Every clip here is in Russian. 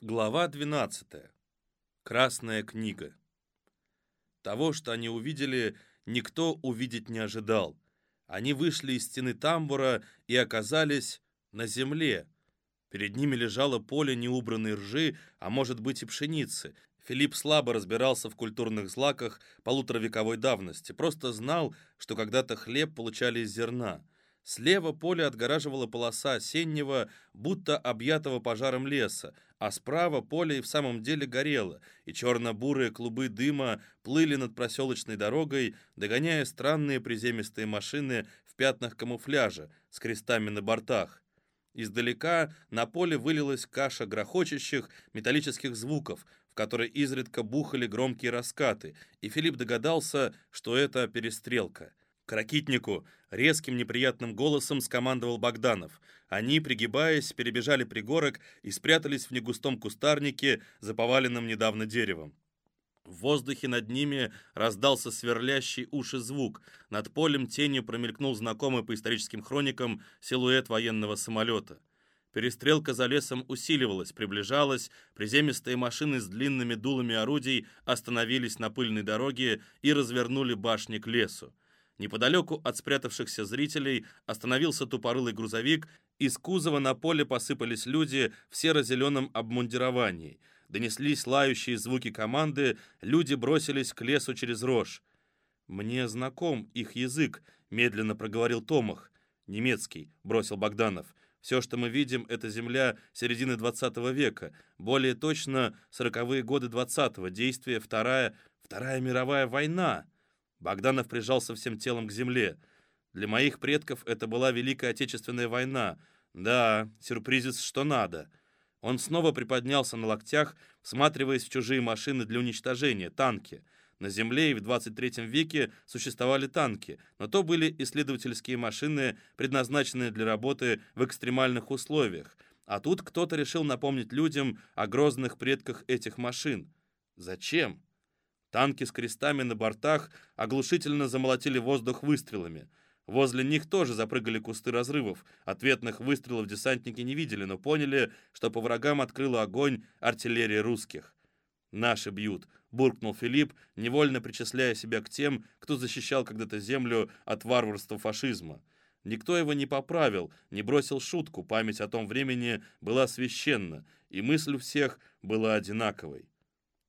Глава 12. Красная книга. Того, что они увидели, никто увидеть не ожидал. Они вышли из стены тамбура и оказались на земле. Перед ними лежало поле неубранной ржи, а может быть и пшеницы. Филипп слабо разбирался в культурных злаках полуторавековой давности, просто знал, что когда-то хлеб получали из зерна. Слева поле отгораживала полоса осеннего, будто объятого пожаром леса, а справа поле и в самом деле горело, и черно-бурые клубы дыма плыли над проселочной дорогой, догоняя странные приземистые машины в пятнах камуфляжа с крестами на бортах. Издалека на поле вылилась каша грохочущих металлических звуков, в которой изредка бухали громкие раскаты, и Филипп догадался, что это перестрелка. К ракитнику резким неприятным голосом скомандовал Богданов. Они, пригибаясь, перебежали пригорок и спрятались в негустом кустарнике за поваленным недавно деревом. В воздухе над ними раздался сверлящий уши звук. Над полем тенью промелькнул знакомый по историческим хроникам силуэт военного самолета. Перестрелка за лесом усиливалась, приближалась, приземистые машины с длинными дулами орудий остановились на пыльной дороге и развернули башни к лесу. Неподалеку от спрятавшихся зрителей остановился тупорылый грузовик, из кузова на поле посыпались люди в серо-зеленом обмундировании. Донеслись лающие звуки команды, люди бросились к лесу через рожь. «Мне знаком их язык», — медленно проговорил Томах. «Немецкий», — бросил Богданов. «Все, что мы видим, это земля середины 20 века, более точно сороковые годы 20-го, действие Вторая, Вторая мировая война». Богданов прижался всем телом к земле. Для моих предков это была Великая Отечественная война. Да, сюрпризец что надо. Он снова приподнялся на локтях, всматриваясь в чужие машины для уничтожения, танки. На Земле и в 23 веке существовали танки, но то были исследовательские машины, предназначенные для работы в экстремальных условиях. А тут кто-то решил напомнить людям о грозных предках этих машин. Зачем? Танки с крестами на бортах оглушительно замолотили воздух выстрелами. Возле них тоже запрыгали кусты разрывов. Ответных выстрелов десантники не видели, но поняли, что по врагам открыла огонь артиллерия русских. «Наши бьют», — буркнул Филипп, невольно причисляя себя к тем, кто защищал когда-то землю от варварства фашизма. Никто его не поправил, не бросил шутку, память о том времени была священна, и мысль у всех была одинаковой.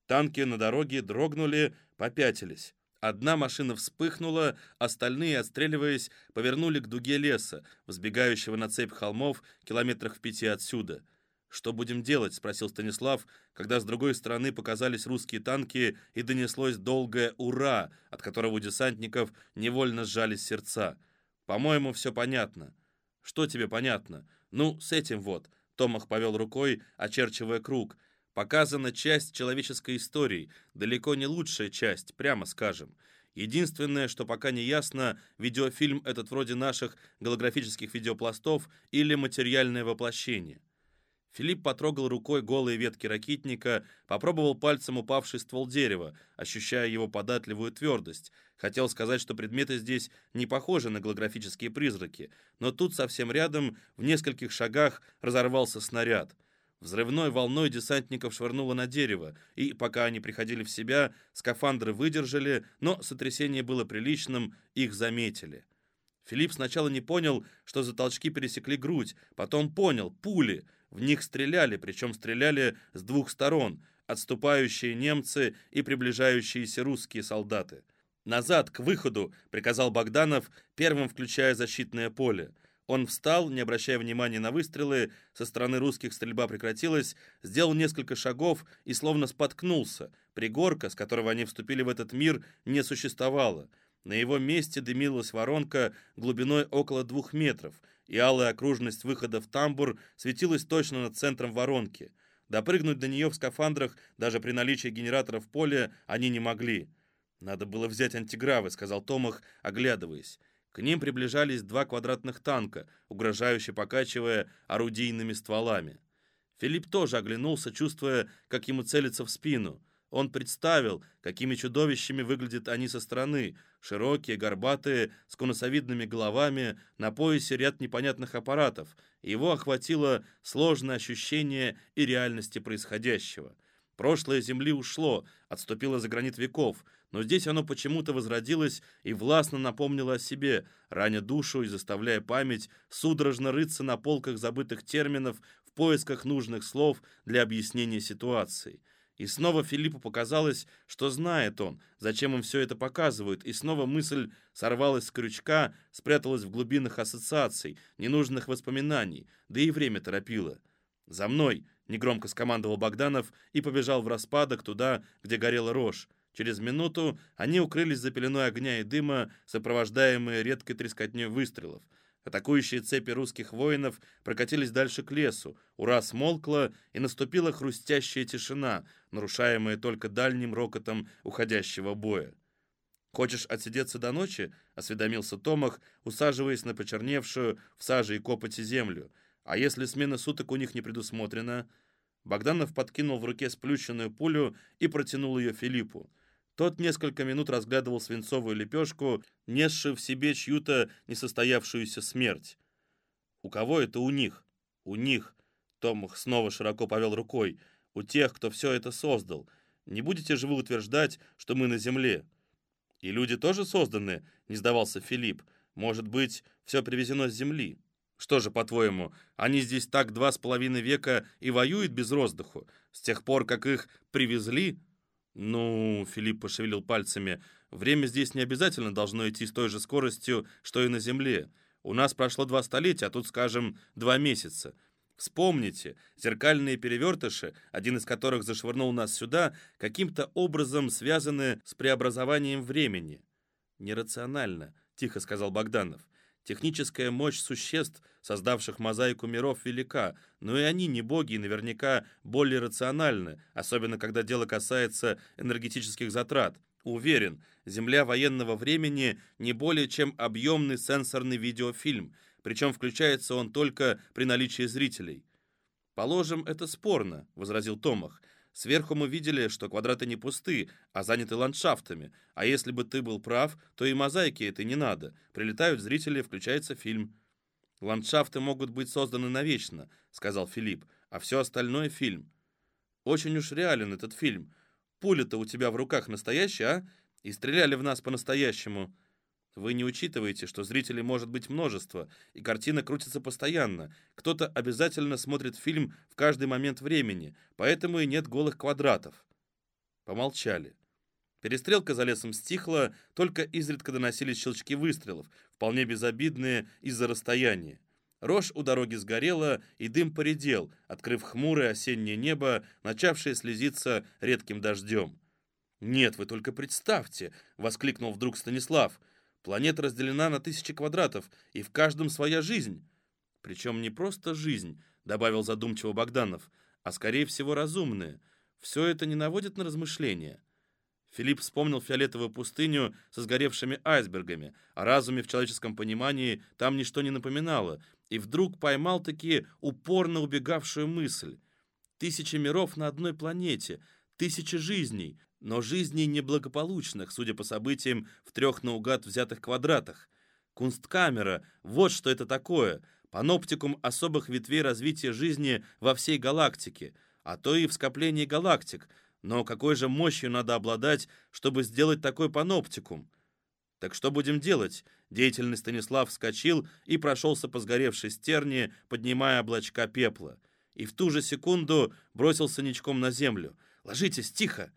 Танки на дороге дрогнули, попятились. Одна машина вспыхнула, остальные, отстреливаясь, повернули к дуге леса, взбегающего на цепь холмов километрах в пяти отсюда. «Что будем делать?» — спросил Станислав, когда с другой стороны показались русские танки и донеслось долгое «Ура!», от которого у десантников невольно сжались сердца. «По-моему, все понятно». «Что тебе понятно?» «Ну, с этим вот», — Томах повел рукой, очерчивая круг — Показана часть человеческой истории, далеко не лучшая часть, прямо скажем. Единственное, что пока не ясно, видеофильм этот вроде наших голографических видеопластов или материальное воплощение. Филипп потрогал рукой голые ветки ракитника, попробовал пальцем упавший ствол дерева, ощущая его податливую твердость. Хотел сказать, что предметы здесь не похожи на голографические призраки, но тут совсем рядом, в нескольких шагах, разорвался снаряд — Взрывной волной десантников швырнуло на дерево, и пока они приходили в себя, скафандры выдержали, но сотрясение было приличным, их заметили. Филипп сначала не понял, что за толчки пересекли грудь, потом понял — пули. В них стреляли, причем стреляли с двух сторон — отступающие немцы и приближающиеся русские солдаты. «Назад, к выходу!» — приказал Богданов, первым включая защитное поле — он встал, не обращая внимания на выстрелы, со стороны русских стрельба прекратилась, сделал несколько шагов и словно споткнулся. Пригорка, с которого они вступили в этот мир, не существовало. На его месте дымилась воронка глубиной около двух метров, и алая окружность выхода в тамбур светилась точно над центром воронки. Допрыгнуть до нее в скафандрах, даже при наличии генератора в поле, они не могли. «Надо было взять антигравы», — сказал Томах, оглядываясь. К ним приближались два квадратных танка, угрожающе покачивая орудийными стволами. Филипп тоже оглянулся, чувствуя, как ему целится в спину. Он представил, какими чудовищами выглядят они со стороны. Широкие, горбатые, с конусовидными головами, на поясе ряд непонятных аппаратов. Его охватило сложное ощущение и реальности происходящего. Прошлое Земли ушло, отступило за гранит веков, но здесь оно почему-то возродилось и властно напомнило о себе, раня душу и заставляя память судорожно рыться на полках забытых терминов в поисках нужных слов для объяснения ситуации. И снова Филиппу показалось, что знает он, зачем им все это показывают, и снова мысль сорвалась с крючка, спряталась в глубинах ассоциаций, ненужных воспоминаний, да и время торопило. «За мной!» — негромко скомандовал Богданов и побежал в распадок туда, где горела рожь. Через минуту они укрылись за пеленой огня и дыма, сопровождаемые редкой трескотней выстрелов — Атакующие цепи русских воинов прокатились дальше к лесу. Ура смолкла, и наступила хрустящая тишина, нарушаемая только дальним рокотом уходящего боя. «Хочешь отсидеться до ночи?» — осведомился Томах, усаживаясь на почерневшую в саже и копоти землю. «А если смена суток у них не предусмотрена?» Богданов подкинул в руке сплющенную пулю и протянул ее Филиппу. Тот несколько минут разглядывал свинцовую лепешку, несшую в себе чью-то несостоявшуюся смерть. «У кого это у них?» «У них», — Том снова широко повел рукой, «у тех, кто все это создал. Не будете же вы утверждать, что мы на земле?» «И люди тоже созданы?» — не сдавался Филипп. «Может быть, все привезено с земли?» «Что же, по-твоему, они здесь так два с половиной века и воюют без роздыху? С тех пор, как их привезли?» «Ну...» — Филипп пошевелил пальцами. «Время здесь не обязательно должно идти с той же скоростью, что и на Земле. У нас прошло два столетия, а тут, скажем, два месяца. Вспомните, зеркальные перевертыши, один из которых зашвырнул нас сюда, каким-то образом связаны с преобразованием времени». «Нерационально», — тихо сказал Богданов. Техническая мощь существ, создавших мозаику миров, велика, но и они не боги и наверняка более рациональны, особенно когда дело касается энергетических затрат. Уверен, Земля военного времени не более чем объемный сенсорный видеофильм, причем включается он только при наличии зрителей. «Положим, это спорно», — возразил Томах. Сверху мы видели, что квадраты не пусты, а заняты ландшафтами. А если бы ты был прав, то и мозаики это не надо. Прилетают зрители, включается фильм. «Ландшафты могут быть созданы навечно», — сказал Филипп, «а все остальное — фильм». «Очень уж реален этот фильм. Пуля-то у тебя в руках настоящая, а? И стреляли в нас по-настоящему». Вы не учитываете, что зрителей может быть множество, и картина крутится постоянно. Кто-то обязательно смотрит фильм в каждый момент времени, поэтому и нет голых квадратов. Помолчали. Перестрелка за лесом стихла, только изредка доносились щелчки выстрелов, вполне безобидные из-за расстояния. Рожь у дороги сгорела, и дым поредел, открыв хмурое осеннее небо, начавшее слезиться редким дождем. «Нет, вы только представьте!» — воскликнул вдруг Станислав. Планета разделена на тысячи квадратов, и в каждом своя жизнь. Причем не просто жизнь, добавил задумчиво Богданов, а скорее всего разумная. Все это не наводит на размышления. Филипп вспомнил фиолетовую пустыню со сгоревшими айсбергами, о разуме в человеческом понимании там ничто не напоминало, и вдруг поймал таки упорно убегавшую мысль. Тысячи миров на одной планете, тысячи жизней, но жизней неблагополучных, судя по событиям в трех наугад взятых квадратах. Кунсткамера — вот что это такое, паноптикум особых ветвей развития жизни во всей галактике, а то и в скоплении галактик, но какой же мощью надо обладать, чтобы сделать такой паноптикум? Так что будем делать? Деятельный Станислав вскочил и прошелся по сгоревшей стерне, поднимая облачка пепла. И в ту же секунду бросился ничком на землю. «Ложитесь, тихо!»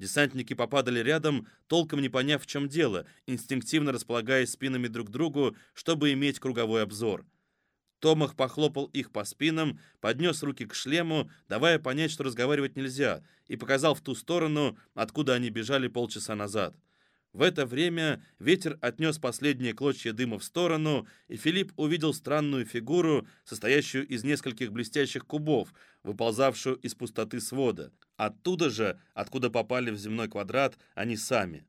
Десантники попадали рядом, толком не поняв, в чем дело, инстинктивно располагаясь спинами друг к другу, чтобы иметь круговой обзор. Томах похлопал их по спинам, поднес руки к шлему, давая понять, что разговаривать нельзя, и показал в ту сторону, откуда они бежали полчаса назад. В это время ветер отнес последние клочья дыма в сторону, и Филипп увидел странную фигуру, состоящую из нескольких блестящих кубов, выползавшую из пустоты свода. Оттуда же, откуда попали в земной квадрат, они сами.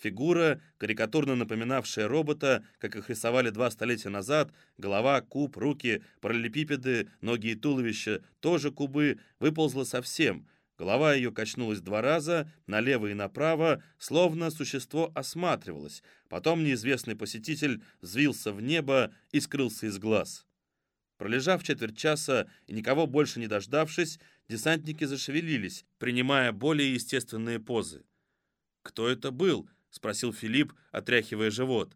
Фигура, карикатурно напоминавшая робота, как их рисовали два столетия назад, голова, куб, руки, параллелепипеды, ноги и туловище, тоже кубы, выползла совсем — Голова ее качнулась два раза, налево и направо, словно существо осматривалось. Потом неизвестный посетитель взвился в небо и скрылся из глаз. Пролежав четверть часа и никого больше не дождавшись, десантники зашевелились, принимая более естественные позы. «Кто это был?» — спросил Филипп, отряхивая живот.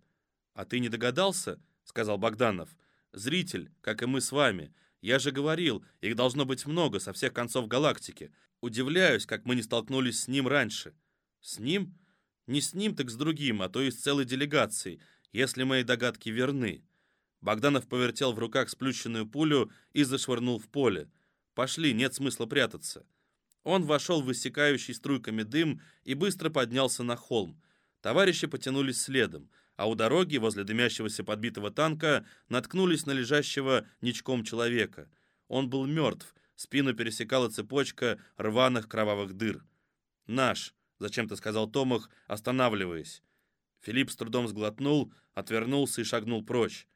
«А ты не догадался?» — сказал Богданов. «Зритель, как и мы с вами. Я же говорил, их должно быть много со всех концов галактики. Удивляюсь, как мы не столкнулись с ним раньше. С ним? Не с ним, так с другим, а то и с целой делегацией, если мои догадки верны. Богданов повертел в руках сплющенную пулю и зашвырнул в поле. «Пошли, нет смысла прятаться». Он вошел в высекающий струйками дым и быстро поднялся на холм. Товарищи потянулись следом, а у дороги, возле дымящегося подбитого танка, наткнулись на лежащего ничком человека. Он был мертв, Спину пересекала цепочка рваных кровавых дыр. «Наш», — зачем-то сказал Томах, останавливаясь. Филипп с трудом сглотнул, отвернулся и шагнул прочь.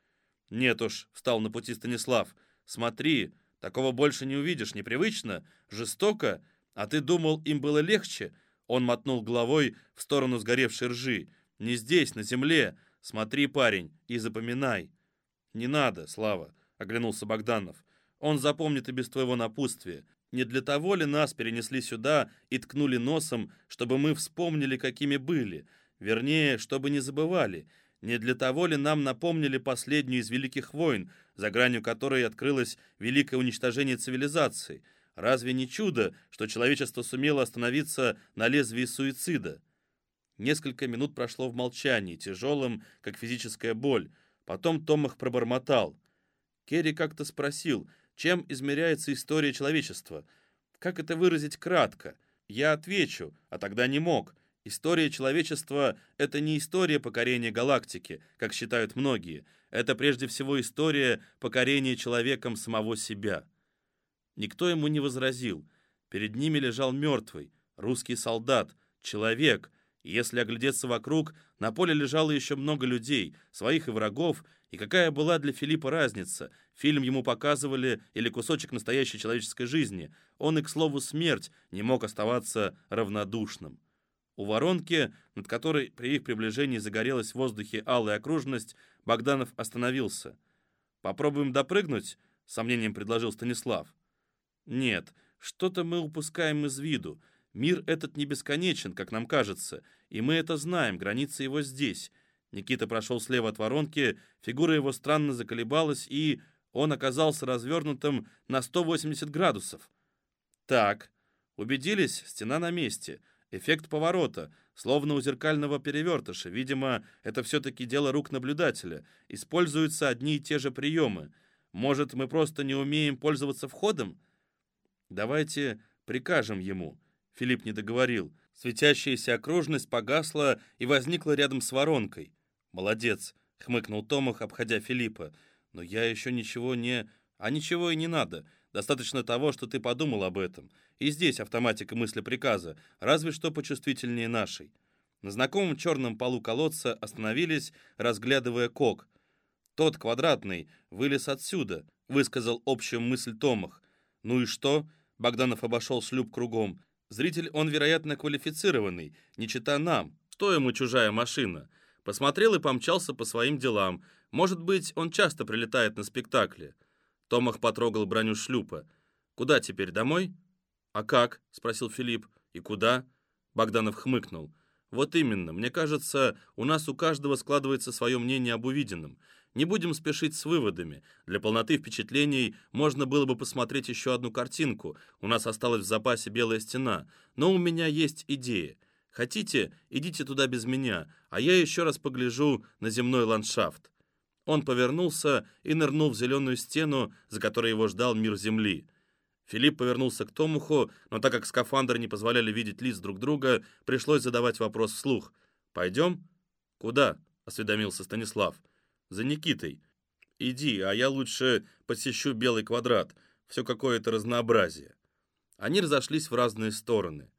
«Нет уж», — встал на пути Станислав. «Смотри, такого больше не увидишь, непривычно, жестоко, а ты думал, им было легче?» Он мотнул головой в сторону сгоревшей ржи. «Не здесь, на земле. Смотри, парень, и запоминай». «Не надо, Слава», — оглянулся Богданов. Он запомнит и без твоего напутствия. Не для того ли нас перенесли сюда и ткнули носом, чтобы мы вспомнили, какими были? Вернее, чтобы не забывали. Не для того ли нам напомнили последнюю из великих войн, за гранью которой открылось великое уничтожение цивилизации? Разве не чудо, что человечество сумело остановиться на лезвии суицида? Несколько минут прошло в молчании, тяжелым, как физическая боль. Потом Том их пробормотал. Керри как-то спросил, чем измеряется история человечества? Как это выразить кратко? Я отвечу, а тогда не мог. История человечества — это не история покорения галактики, как считают многие. Это прежде всего история покорения человеком самого себя. Никто ему не возразил. Перед ними лежал мертвый, русский солдат, человек. Если оглядеться вокруг, на поле лежало еще много людей, своих и врагов, и какая была для Филиппа разница, фильм ему показывали или кусочек настоящей человеческой жизни, он и, к слову, смерть не мог оставаться равнодушным. У воронки, над которой при их приближении загорелась в воздухе алая окружность, Богданов остановился. «Попробуем допрыгнуть?» — сомнением предложил Станислав. «Нет, что-то мы упускаем из виду. Мир этот не бесконечен, как нам кажется, и мы это знаем, граница его здесь. Никита прошел слева от воронки, фигура его странно заколебалась, и он оказался развернутым на 180 градусов. Так, убедились, стена на месте. Эффект поворота, словно у зеркального перевертыша. Видимо, это все-таки дело рук наблюдателя. Используются одни и те же приемы. Может, мы просто не умеем пользоваться входом? Давайте прикажем ему. Филипп не договорил. Светящаяся окружность погасла и возникла рядом с воронкой. «Молодец», — хмыкнул Томах, обходя Филиппа. «Но я еще ничего не...» «А ничего и не надо. Достаточно того, что ты подумал об этом. И здесь автоматика мысли приказа, разве что почувствительнее нашей». На знакомом черном полу колодца остановились, разглядывая кок. «Тот квадратный вылез отсюда», — высказал общую мысль Томах. «Ну и что?» — Богданов обошел шлюп кругом. «Зритель он, вероятно, квалифицированный, не чита нам. Что ему чужая машина? Посмотрел и помчался по своим делам. Может быть, он часто прилетает на спектакли. Томах потрогал броню шлюпа. «Куда теперь, домой?» «А как?» — спросил Филипп. «И куда?» Богданов хмыкнул. «Вот именно. Мне кажется, у нас у каждого складывается свое мнение об увиденном. Не будем спешить с выводами. Для полноты впечатлений можно было бы посмотреть еще одну картинку. У нас осталась в запасе белая стена. Но у меня есть идея. Хотите, идите туда без меня, а я еще раз погляжу на земной ландшафт». Он повернулся и нырнул в зеленую стену, за которой его ждал мир Земли. Филипп повернулся к Томуху, но так как скафандры не позволяли видеть лиц друг друга, пришлось задавать вопрос вслух. «Пойдем?» «Куда?» — осведомился Станислав. «За Никитой. Иди, а я лучше посещу Белый квадрат. Все какое-то разнообразие». Они разошлись в разные стороны.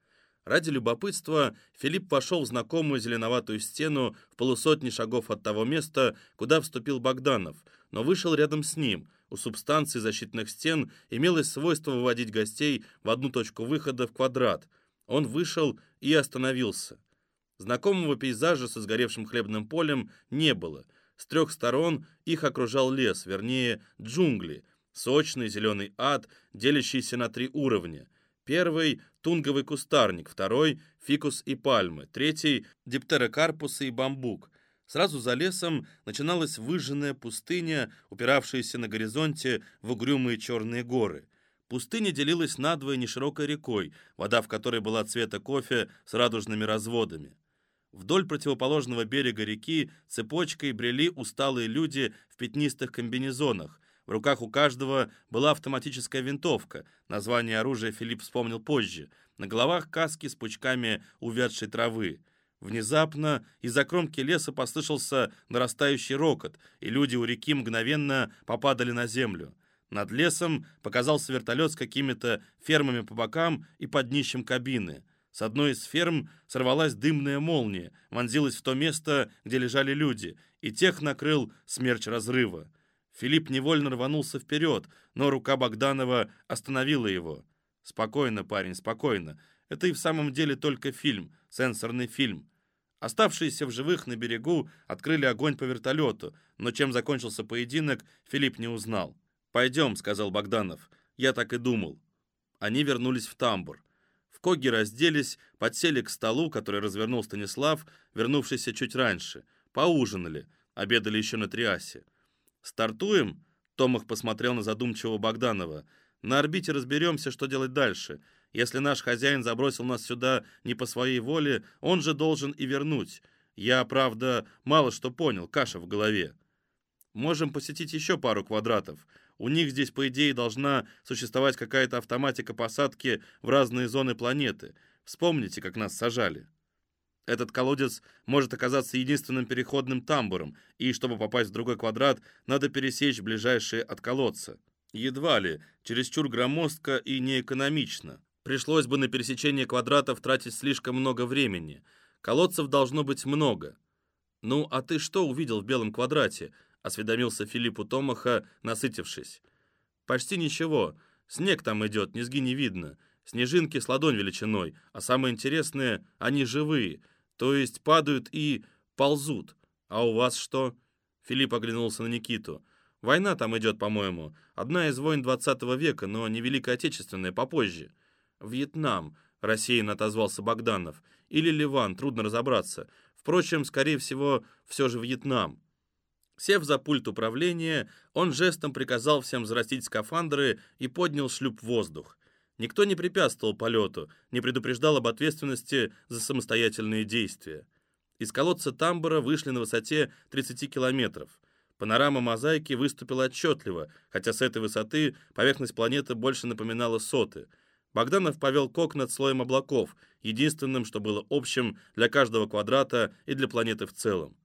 Ради любопытства Филипп пошел в знакомую зеленоватую стену в полусотни шагов от того места, куда вступил Богданов, но вышел рядом с ним. У субстанции защитных стен имелось свойство выводить гостей в одну точку выхода в квадрат. Он вышел и остановился. Знакомого пейзажа со сгоревшим хлебным полем не было. С трех сторон их окружал лес, вернее, джунгли, сочный зеленый ад, делящийся на три уровня. Первый — тунговый кустарник, второй — фикус и пальмы, третий — диптерокарпусы и бамбук. Сразу за лесом начиналась выжженная пустыня, упиравшаяся на горизонте в угрюмые черные горы. Пустыня делилась надвое неширокой рекой, вода в которой была цвета кофе с радужными разводами. Вдоль противоположного берега реки цепочкой брели усталые люди в пятнистых комбинезонах. В руках у каждого была автоматическая винтовка. Название оружия Филипп вспомнил позже. На головах каски с пучками увядшей травы. Внезапно из-за кромки леса послышался нарастающий рокот, и люди у реки мгновенно попадали на землю. Над лесом показался вертолет с какими-то фермами по бокам и под днищем кабины. С одной из ферм сорвалась дымная молния, вонзилась в то место, где лежали люди, и тех накрыл смерч разрыва. Филипп невольно рванулся вперед, но рука Богданова остановила его. «Спокойно, парень, спокойно. Это и в самом деле только фильм, сенсорный фильм». Оставшиеся в живых на берегу открыли огонь по вертолету, но чем закончился поединок, Филипп не узнал. «Пойдем», — сказал Богданов. «Я так и думал». Они вернулись в тамбур. В Коге разделись, подсели к столу, который развернул Станислав, вернувшийся чуть раньше. Поужинали, обедали еще на Триасе. «Стартуем?» — Томах посмотрел на задумчивого Богданова. «На орбите разберемся, что делать дальше. Если наш хозяин забросил нас сюда не по своей воле, он же должен и вернуть. Я, правда, мало что понял, каша в голове. Можем посетить еще пару квадратов. У них здесь, по идее, должна существовать какая-то автоматика посадки в разные зоны планеты. Вспомните, как нас сажали. Этот колодец может оказаться единственным переходным тамбуром, и чтобы попасть в другой квадрат, надо пересечь ближайшие от колодца. Едва ли, чересчур громоздко и неэкономично. Пришлось бы на пересечение квадратов тратить слишком много времени. Колодцев должно быть много. «Ну, а ты что увидел в белом квадрате?» — осведомился Филиппу Томаха, насытившись. «Почти ничего. Снег там идет, низги не видно. Снежинки с ладонь величиной, а самое интересное — они живые, то есть падают и ползут. А у вас что?» Филипп оглянулся на Никиту. «Война там идет, по-моему. Одна из войн 20 века, но не Великая Отечественная, попозже». «Вьетнам», — рассеянно отозвался Богданов. «Или Ливан, трудно разобраться. Впрочем, скорее всего, все же Вьетнам». Сев за пульт управления, он жестом приказал всем взрастить скафандры и поднял шлюп в воздух. Никто не препятствовал полету, не предупреждал об ответственности за самостоятельные действия. Из колодца тамбура вышли на высоте 30 километров. Панорама мозаики выступила отчетливо, хотя с этой высоты поверхность планеты больше напоминала соты. Богданов повел кок над слоем облаков, единственным, что было общим для каждого квадрата и для планеты в целом.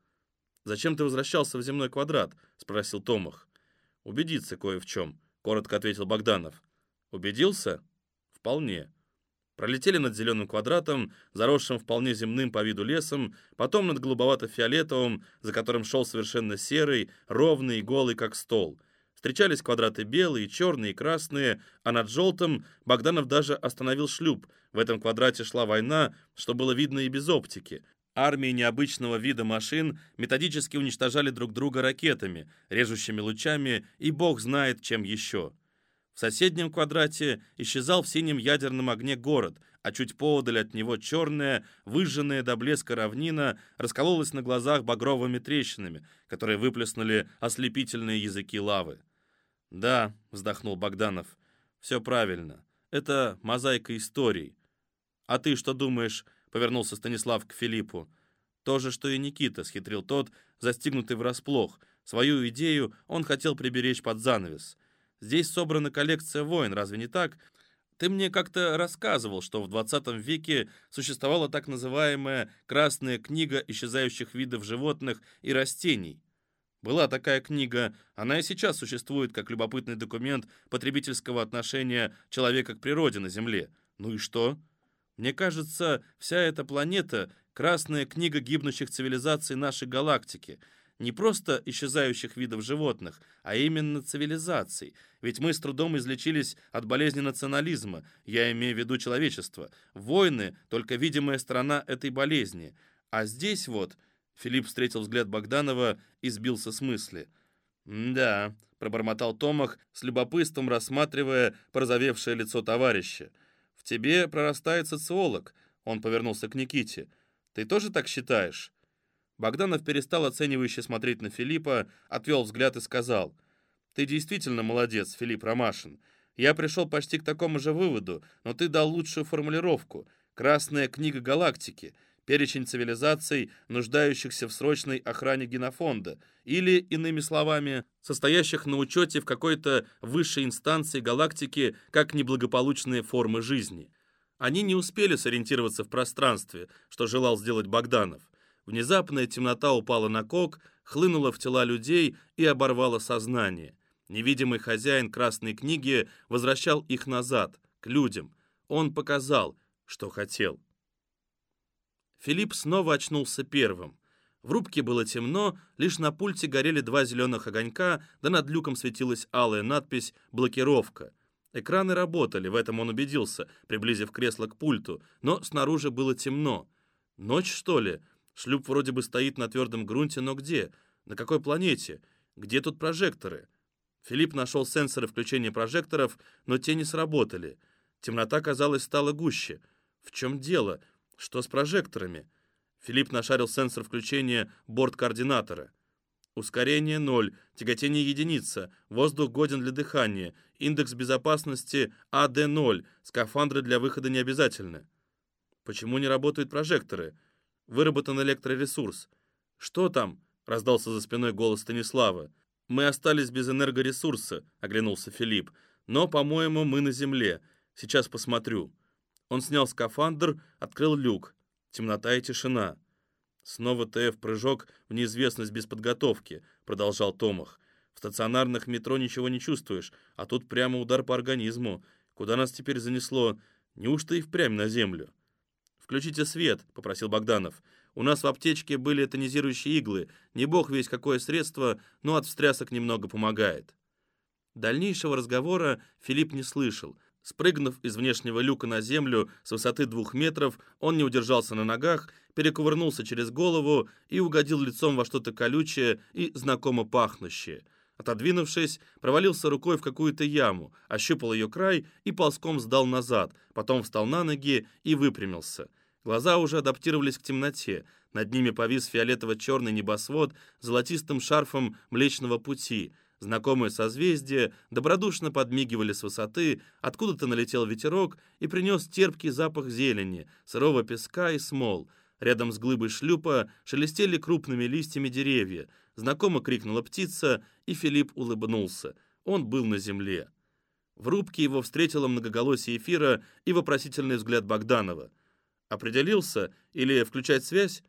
«Зачем ты возвращался в земной квадрат?» — спросил Томах. «Убедиться кое в чем», — коротко ответил Богданов. «Убедился?» «Вполне». Пролетели над зеленым квадратом, заросшим вполне земным по виду лесом, потом над голубовато-фиолетовым, за которым шел совершенно серый, ровный и голый, как стол. Встречались квадраты белые, черные и красные, а над желтым Богданов даже остановил шлюп. В этом квадрате шла война, что было видно и без оптики. Армии необычного вида машин методически уничтожали друг друга ракетами, режущими лучами и бог знает чем еще. В соседнем квадрате исчезал в синем ядерном огне город, а чуть поодаль от него черная, выжженная до блеска равнина раскололась на глазах багровыми трещинами, которые выплеснули ослепительные языки лавы. «Да», — вздохнул Богданов, — «все правильно. Это мозаика историй. А ты что думаешь повернулся Станислав к Филиппу. То же, что и Никита, схитрил тот, застигнутый врасплох. Свою идею он хотел приберечь под занавес. Здесь собрана коллекция войн, разве не так? Ты мне как-то рассказывал, что в 20 веке существовала так называемая «Красная книга исчезающих видов животных и растений». Была такая книга, она и сейчас существует как любопытный документ потребительского отношения человека к природе на Земле. Ну и что? Мне кажется, вся эта планета — красная книга гибнущих цивилизаций нашей галактики. Не просто исчезающих видов животных, а именно цивилизаций. Ведь мы с трудом излечились от болезни национализма, я имею в виду человечество. Войны — только видимая сторона этой болезни. А здесь вот... Филипп встретил взгляд Богданова и сбился с мысли. «Да», — пробормотал Томах, с любопытством рассматривая порозовевшее лицо товарища. «В тебе прорастает социолог», — он повернулся к Никите. «Ты тоже так считаешь?» Богданов перестал оценивающе смотреть на Филиппа, отвел взгляд и сказал, «Ты действительно молодец, Филипп Ромашин. Я пришел почти к такому же выводу, но ты дал лучшую формулировку. Красная книга галактики, перечень цивилизаций, нуждающихся в срочной охране генофонда, или, иными словами, состоящих на учете в какой-то высшей инстанции галактики как неблагополучные формы жизни. Они не успели сориентироваться в пространстве, что желал сделать Богданов. Внезапная темнота упала на кок, хлынула в тела людей и оборвала сознание. Невидимый хозяин Красной книги возвращал их назад, к людям. Он показал, что хотел. Филипп снова очнулся первым. В рубке было темно, лишь на пульте горели два зеленых огонька, да над люком светилась алая надпись «Блокировка». Экраны работали, в этом он убедился, приблизив кресло к пульту, но снаружи было темно. Ночь, что ли? Шлюп вроде бы стоит на твердом грунте, но где? На какой планете? Где тут прожекторы? Филипп нашел сенсоры включения прожекторов, но те не сработали. Темнота, казалось, стала гуще. В чем дело? Что с прожекторами? Филипп нашарил сенсор включения борт-координатора. Ускорение 0, тяготение единица, воздух годен для дыхания, индекс безопасности АД0, скафандры для выхода не обязательны. Почему не работают прожекторы? Выработан электроресурс. «Что там?» — раздался за спиной голос Станислава. «Мы остались без энергоресурса», — оглянулся Филипп. «Но, по-моему, мы на земле. Сейчас посмотрю». Он снял скафандр, открыл люк. Темнота и тишина. «Снова ТФ-прыжок в неизвестность без подготовки», — продолжал Томах. «В стационарных метро ничего не чувствуешь, а тут прямо удар по организму. Куда нас теперь занесло? Неужто и впрямь на землю?» «Включите свет», — попросил Богданов. «У нас в аптечке были тонизирующие иглы. Не бог весь какое средство, но от встрясок немного помогает». Дальнейшего разговора Филипп не слышал. Спрыгнув из внешнего люка на землю с высоты двух метров, он не удержался на ногах, перекувырнулся через голову и угодил лицом во что-то колючее и знакомо пахнущее. Отодвинувшись, провалился рукой в какую-то яму, ощупал ее край и ползком сдал назад, потом встал на ноги и выпрямился. Глаза уже адаптировались к темноте, над ними повис фиолетово-черный небосвод с золотистым шарфом Млечного Пути. Знакомые созвездия добродушно подмигивали с высоты, откуда-то налетел ветерок и принес терпкий запах зелени, сырого песка и смол. Рядом с глыбой шлюпа шелестели крупными листьями деревья — Знакомо крикнула птица, и Филипп улыбнулся. Он был на земле. В рубке его встретила многоголосие эфира и вопросительный взгляд Богданова. Определился или включать связь?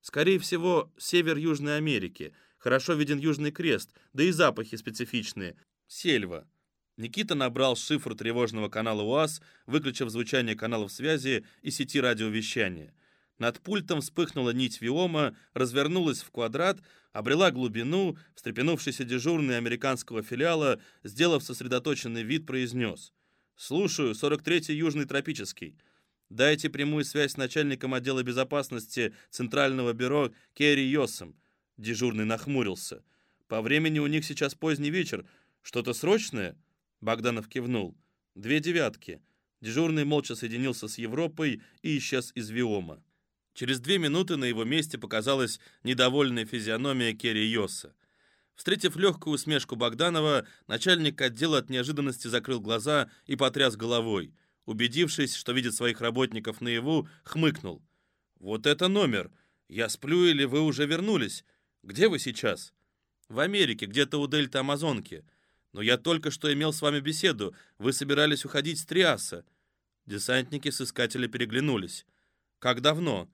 Скорее всего, север Южной Америки. Хорошо виден Южный Крест, да и запахи специфичные. Сельва. Никита набрал шифр тревожного канала УАЗ, выключив звучание каналов связи и сети радиовещания. Над пультом вспыхнула нить виома, развернулась в квадрат, обрела глубину, встрепенувшийся дежурный американского филиала, сделав сосредоточенный вид, произнес «Слушаю, 43-й Южный Тропический. Дайте прямую связь с начальником отдела безопасности Центрального бюро Керри Йосом». Дежурный нахмурился. «По времени у них сейчас поздний вечер. Что-то срочное?» Богданов кивнул. «Две девятки». Дежурный молча соединился с Европой и исчез из Виома. Через две минуты на его месте показалась недовольная физиономия Керри Йоса. Встретив легкую усмешку Богданова, начальник отдела от неожиданности закрыл глаза и потряс головой. Убедившись, что видит своих работников наяву, хмыкнул. «Вот это номер! Я сплю или вы уже вернулись? Где вы сейчас?» «В Америке, где-то у дельты Амазонки. Но я только что имел с вами беседу. Вы собирались уходить с Триаса». Десантники с искателя переглянулись. «Как давно?»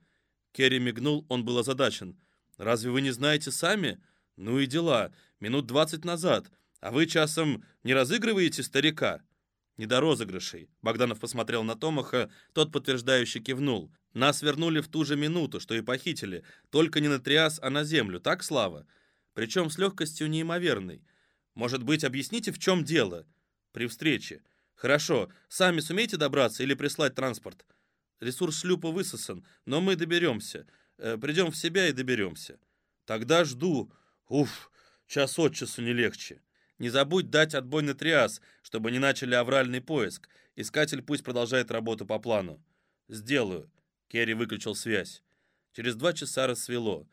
Керри мигнул, он был озадачен. «Разве вы не знаете сами? Ну и дела. Минут двадцать назад. А вы часом не разыгрываете старика?» «Не до розыгрышей», — Богданов посмотрел на Томаха, тот подтверждающе кивнул. «Нас вернули в ту же минуту, что и похитили. Только не на Триас, а на землю, так, Слава?» причем с легкостью неимоверной. Может быть, объясните, в чем дело? При встрече. Хорошо, сами сумеете добраться или прислать транспорт? Ресурс шлюпа высосан, но мы доберемся. Э, придем в себя и доберемся. Тогда жду. Уф, час от часу не легче. Не забудь дать отбой на триас, чтобы не начали авральный поиск. Искатель пусть продолжает работу по плану. Сделаю. Керри выключил связь. Через два часа рассвело.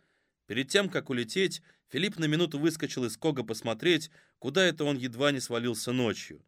Перед тем, как улететь, Филипп на минуту выскочил из Кога посмотреть, куда это он едва не свалился ночью.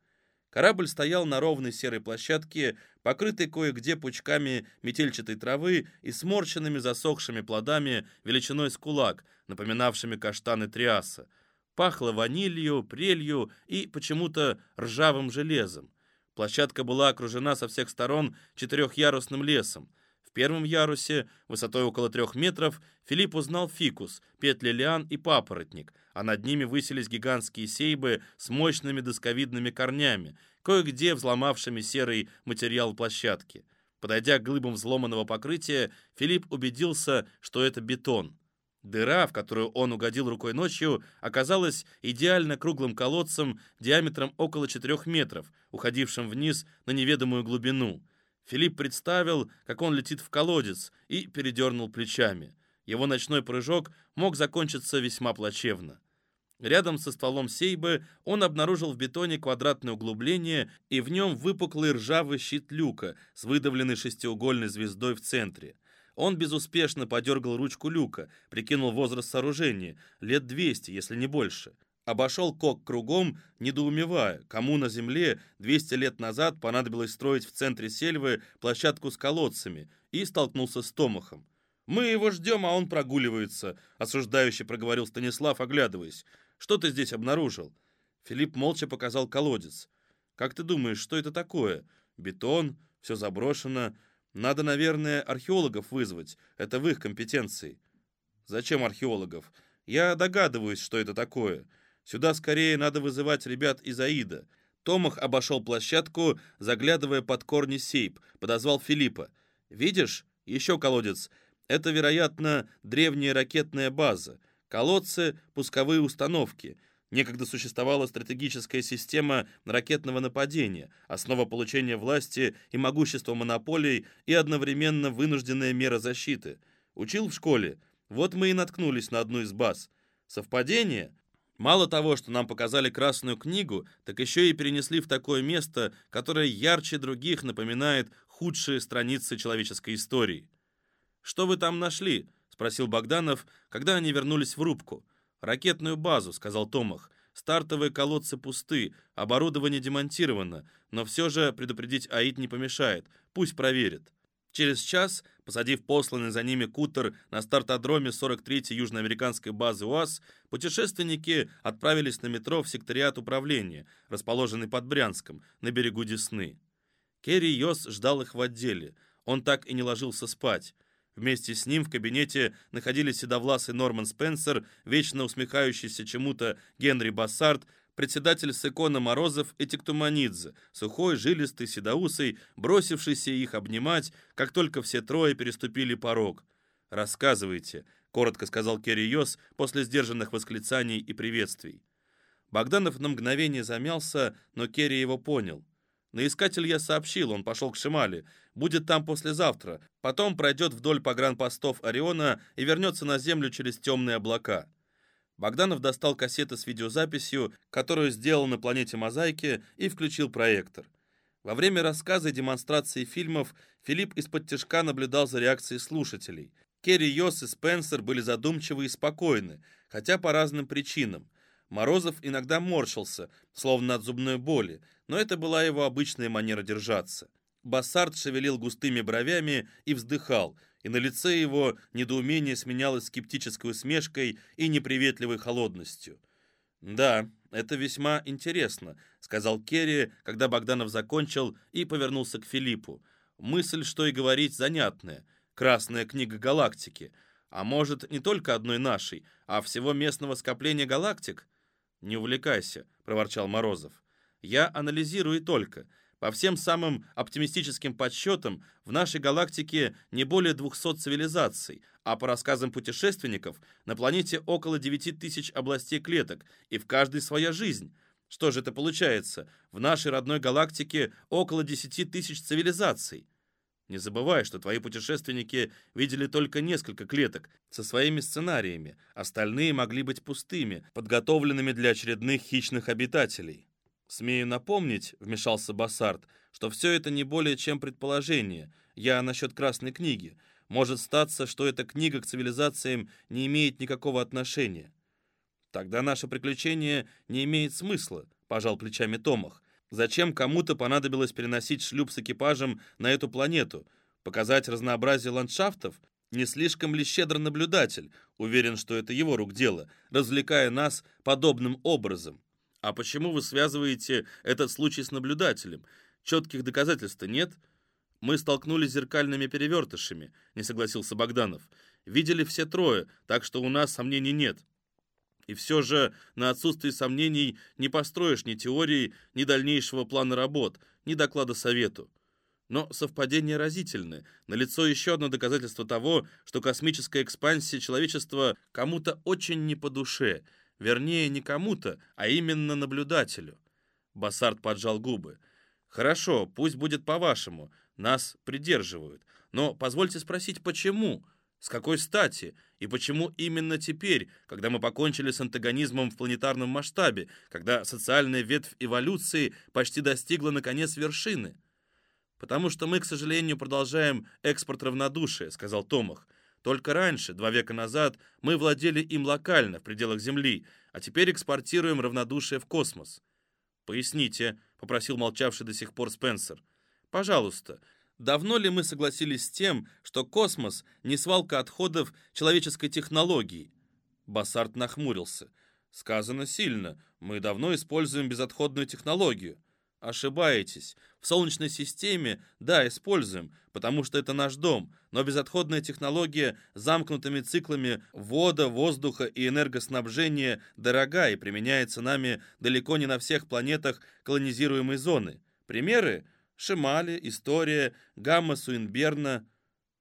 Корабль стоял на ровной серой площадке, покрытой кое-где пучками метельчатой травы и сморщенными засохшими плодами величиной с кулак, напоминавшими каштаны триаса. Пахло ванилью, прелью и почему-то ржавым железом. Площадка была окружена со всех сторон четырехярусным лесом. В первом ярусе, высотой около трех метров, Филипп узнал фикус, петли лиан и папоротник, а над ними высились гигантские сейбы с мощными досковидными корнями, кое-где взломавшими серый материал площадки. Подойдя к глыбам взломанного покрытия, Филипп убедился, что это бетон. Дыра, в которую он угодил рукой ночью, оказалась идеально круглым колодцем диаметром около 4 метров, уходившим вниз на неведомую глубину. Филипп представил, как он летит в колодец, и передернул плечами. Его ночной прыжок мог закончиться весьма плачевно. Рядом со стволом сейбы он обнаружил в бетоне квадратное углубление и в нем выпуклый ржавый щит люка с выдавленной шестиугольной звездой в центре. Он безуспешно подергал ручку люка, прикинул возраст сооружения, лет 200, если не больше. Обошел кок кругом, недоумевая, кому на Земле 200 лет назад понадобилось строить в центре сельвы площадку с колодцами, и столкнулся с Томахом. «Мы его ждем, а он прогуливается», — осуждающе проговорил Станислав, оглядываясь. «Что ты здесь обнаружил?» Филипп молча показал колодец. «Как ты думаешь, что это такое? Бетон, все заброшено. Надо, наверное, археологов вызвать. Это в их компетенции». «Зачем археологов? Я догадываюсь, что это такое». Сюда скорее надо вызывать ребят из Аида. Томах обошел площадку, заглядывая под корни сейп, подозвал Филиппа. «Видишь? Еще колодец. Это, вероятно, древняя ракетная база. Колодцы — пусковые установки. Некогда существовала стратегическая система ракетного нападения, основа получения власти и могущества монополий и одновременно вынужденная мера защиты. Учил в школе. Вот мы и наткнулись на одну из баз. Совпадение? Мало того, что нам показали Красную книгу, так еще и перенесли в такое место, которое ярче других напоминает худшие страницы человеческой истории. «Что вы там нашли?» — спросил Богданов, когда они вернулись в рубку. «Ракетную базу», — сказал Томах. «Стартовые колодцы пусты, оборудование демонтировано, но все же предупредить АИД не помешает. Пусть проверит». Через час, посадив посланный за ними кутер на стартодроме 43-й южноамериканской базы УАЗ, путешественники отправились на метро в секториат управления, расположенный под Брянском, на берегу Десны. Керри Йос ждал их в отделе. Он так и не ложился спать. Вместе с ним в кабинете находились седовласый Норман Спенсер, вечно усмехающийся чему-то Генри Бассард, председатель Секона Морозов и Тектуманидзе, сухой, жилистый, седоусый, бросившийся их обнимать, как только все трое переступили порог. «Рассказывайте», — коротко сказал Керри Йос после сдержанных восклицаний и приветствий. Богданов на мгновение замялся, но Керри его понял. На искатель я сообщил, он пошел к Шимали. Будет там послезавтра. Потом пройдет вдоль погранпостов Ориона и вернется на Землю через темные облака. Богданов достал кассеты с видеозаписью, которую сделал на планете Мозаики, и включил проектор. Во время рассказа и демонстрации фильмов Филипп из-под тяжка наблюдал за реакцией слушателей. Керри Йос и Спенсер были задумчивы и спокойны, хотя по разным причинам. Морозов иногда морщился, словно от зубной боли, но это была его обычная манера держаться. Бассард шевелил густыми бровями и вздыхал – и на лице его недоумение сменялось скептической усмешкой и неприветливой холодностью. «Да, это весьма интересно», — сказал Керри, когда Богданов закончил и повернулся к Филиппу. «Мысль, что и говорить, занятная. Красная книга галактики. А может, не только одной нашей, а всего местного скопления галактик?» «Не увлекайся», — проворчал Морозов. «Я анализирую только. По всем самым оптимистическим подсчетам, в нашей галактике не более 200 цивилизаций, а по рассказам путешественников, на планете около 9 тысяч областей клеток, и в каждой своя жизнь. Что же это получается? В нашей родной галактике около 10 тысяч цивилизаций. Не забывай, что твои путешественники видели только несколько клеток со своими сценариями, остальные могли быть пустыми, подготовленными для очередных хищных обитателей. «Смею напомнить», — вмешался Бассард, «что все это не более чем предположение. Я насчет Красной книги. Может статься, что эта книга к цивилизациям не имеет никакого отношения». «Тогда наше приключение не имеет смысла», — пожал плечами Томах. «Зачем кому-то понадобилось переносить шлюп с экипажем на эту планету? Показать разнообразие ландшафтов? Не слишком ли щедр наблюдатель? Уверен, что это его рук дело, развлекая нас подобным образом». «А почему вы связываете этот случай с наблюдателем? Четких доказательств нет?» «Мы столкнулись с зеркальными перевертышами», — не согласился Богданов. «Видели все трое, так что у нас сомнений нет». И все же на отсутствие сомнений не построишь ни теории, ни дальнейшего плана работ, ни доклада совету. Но совпадение разительны. Налицо еще одно доказательство того, что космическая экспансия человечества кому-то очень не по душе — Вернее, не кому-то, а именно наблюдателю. Бассард поджал губы. «Хорошо, пусть будет по-вашему. Нас придерживают. Но позвольте спросить, почему? С какой стати? И почему именно теперь, когда мы покончили с антагонизмом в планетарном масштабе, когда социальная ветвь эволюции почти достигла, наконец, вершины?» «Потому что мы, к сожалению, продолжаем экспорт равнодушия», — сказал Томах. Только раньше, два века назад, мы владели им локально, в пределах Земли, а теперь экспортируем равнодушие в космос. «Поясните», — попросил молчавший до сих пор Спенсер. «Пожалуйста, давно ли мы согласились с тем, что космос — не свалка отходов человеческой технологии?» Бассарт нахмурился. «Сказано сильно. Мы давно используем безотходную технологию». Ошибаетесь. В Солнечной системе, да, используем, потому что это наш дом, но безотходная технология с замкнутыми циклами вода, воздуха и энергоснабжения дорога и применяется нами далеко не на всех планетах колонизируемой зоны. Примеры? Шимали, История, Гамма Суинберна.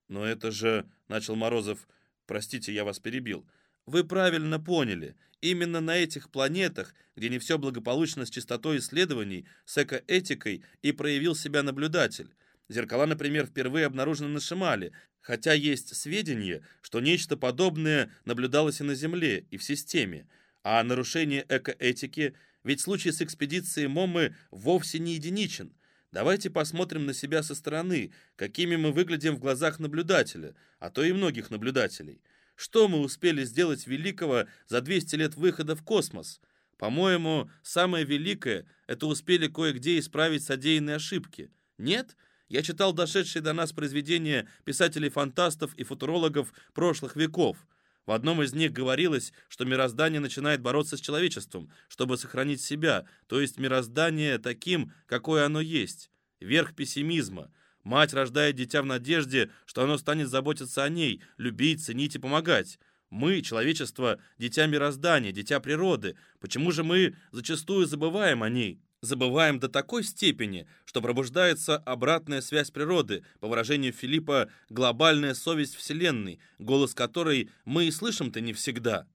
Но это же, начал Морозов, простите, я вас перебил. Вы правильно поняли. Именно на этих планетах, где не все благополучно с частотой исследований, с экоэтикой и проявил себя наблюдатель. Зеркала, например, впервые обнаружены на Шимале, хотя есть сведения, что нечто подобное наблюдалось и на Земле, и в системе. А нарушение экоэтики, ведь случай с экспедицией Момы вовсе не единичен. Давайте посмотрим на себя со стороны, какими мы выглядим в глазах наблюдателя, а то и многих наблюдателей. Что мы успели сделать великого за 200 лет выхода в космос? По-моему, самое великое — это успели кое-где исправить содеянные ошибки. Нет? Я читал дошедшие до нас произведения писателей-фантастов и футурологов прошлых веков. В одном из них говорилось, что мироздание начинает бороться с человечеством, чтобы сохранить себя, то есть мироздание таким, какое оно есть. Верх пессимизма — Мать рождает дитя в надежде, что оно станет заботиться о ней, любить, ценить и помогать. Мы, человечество, дитя мироздания, дитя природы. Почему же мы зачастую забываем о ней? Забываем до такой степени, что пробуждается обратная связь природы, по выражению Филиппа, глобальная совесть Вселенной, голос которой мы и слышим-то не всегда.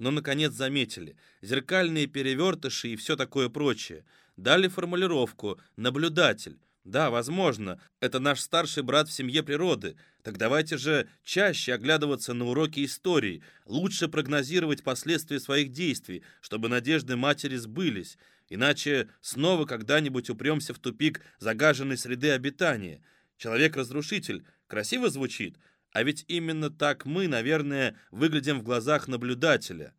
Но, наконец, заметили. Зеркальные перевертыши и все такое прочее. Дали формулировку «наблюдатель». Да, возможно, это наш старший брат в семье природы. Так давайте же чаще оглядываться на уроки истории, лучше прогнозировать последствия своих действий, чтобы надежды матери сбылись. Иначе снова когда-нибудь упремся в тупик загаженной среды обитания. Человек-разрушитель. Красиво звучит? А ведь именно так мы, наверное, выглядим в глазах наблюдателя.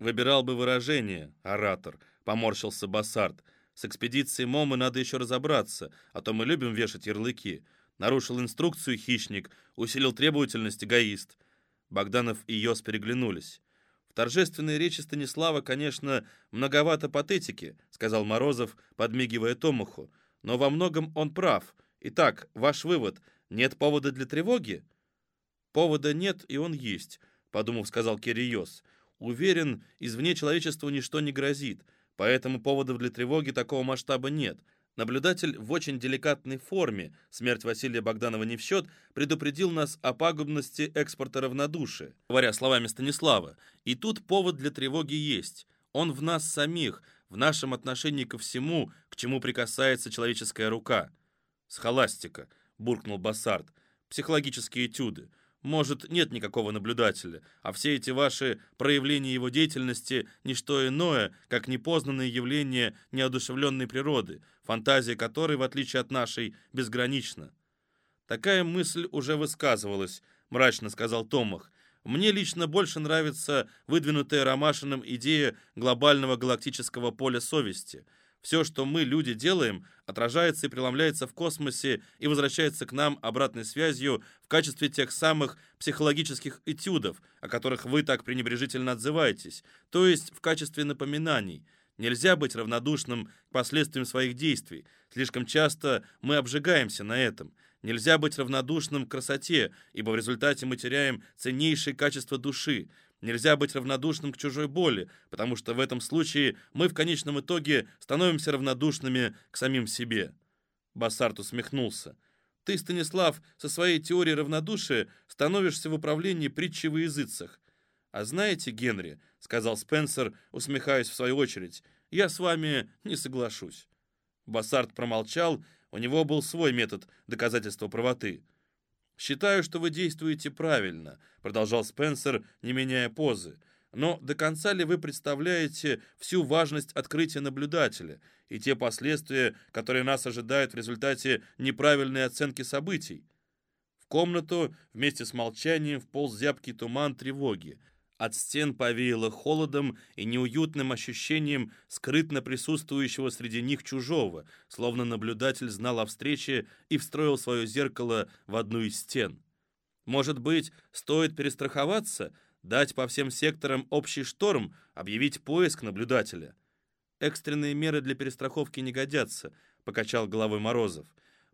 Выбирал бы выражение, оратор, поморщился Бассард. С экспедицией Момы надо еще разобраться, а то мы любим вешать ярлыки. Нарушил инструкцию хищник, усилил требовательность эгоист. Богданов и Йос переглянулись. «В торжественной речи Станислава, конечно, многовато патетики», сказал Морозов, подмигивая Томуху. «Но во многом он прав. Итак, ваш вывод. Нет повода для тревоги?» «Повода нет, и он есть», — подумав, сказал Кириос. «Уверен, извне человечеству ничто не грозит. Поэтому поводов для тревоги такого масштаба нет. Наблюдатель в очень деликатной форме, смерть Василия Богданова не в счет, предупредил нас о пагубности экспорта равнодушия, говоря словами Станислава. И тут повод для тревоги есть. Он в нас самих, в нашем отношении ко всему, к чему прикасается человеческая рука. «Схоластика», — буркнул Бассард, — «психологические этюды». Может, нет никакого наблюдателя, а все эти ваши проявления его деятельности – не что иное, как непознанные явления неодушевленной природы, фантазия которой, в отличие от нашей, безгранична. Такая мысль уже высказывалась, мрачно сказал Томах. Мне лично больше нравится выдвинутая Ромашиным идея глобального галактического поля совести – все, что мы, люди, делаем, отражается и преломляется в космосе и возвращается к нам обратной связью в качестве тех самых психологических этюдов, о которых вы так пренебрежительно отзываетесь, то есть в качестве напоминаний. Нельзя быть равнодушным к последствиям своих действий. Слишком часто мы обжигаемся на этом. Нельзя быть равнодушным к красоте, ибо в результате мы теряем ценнейшие качества души. Нельзя быть равнодушным к чужой боли, потому что в этом случае мы в конечном итоге становимся равнодушными к самим себе. Бассарт усмехнулся. Ты, Станислав, со своей теорией равнодушия становишься в управлении притчей во языцах. А знаете, Генри, — сказал Спенсер, усмехаясь в свою очередь, — я с вами не соглашусь. Бассарт промолчал, у него был свой метод доказательства правоты. «Считаю, что вы действуете правильно», — продолжал Спенсер, не меняя позы. «Но до конца ли вы представляете всю важность открытия наблюдателя и те последствия, которые нас ожидают в результате неправильной оценки событий?» В комнату вместе с молчанием вполз зябкий туман тревоги. От стен повеяло холодом и неуютным ощущением скрытно присутствующего среди них чужого, словно наблюдатель знал о встрече и встроил свое зеркало в одну из стен. Может быть, стоит перестраховаться, дать по всем секторам общий шторм, объявить поиск наблюдателя? Экстренные меры для перестраховки не годятся, покачал головой Морозов.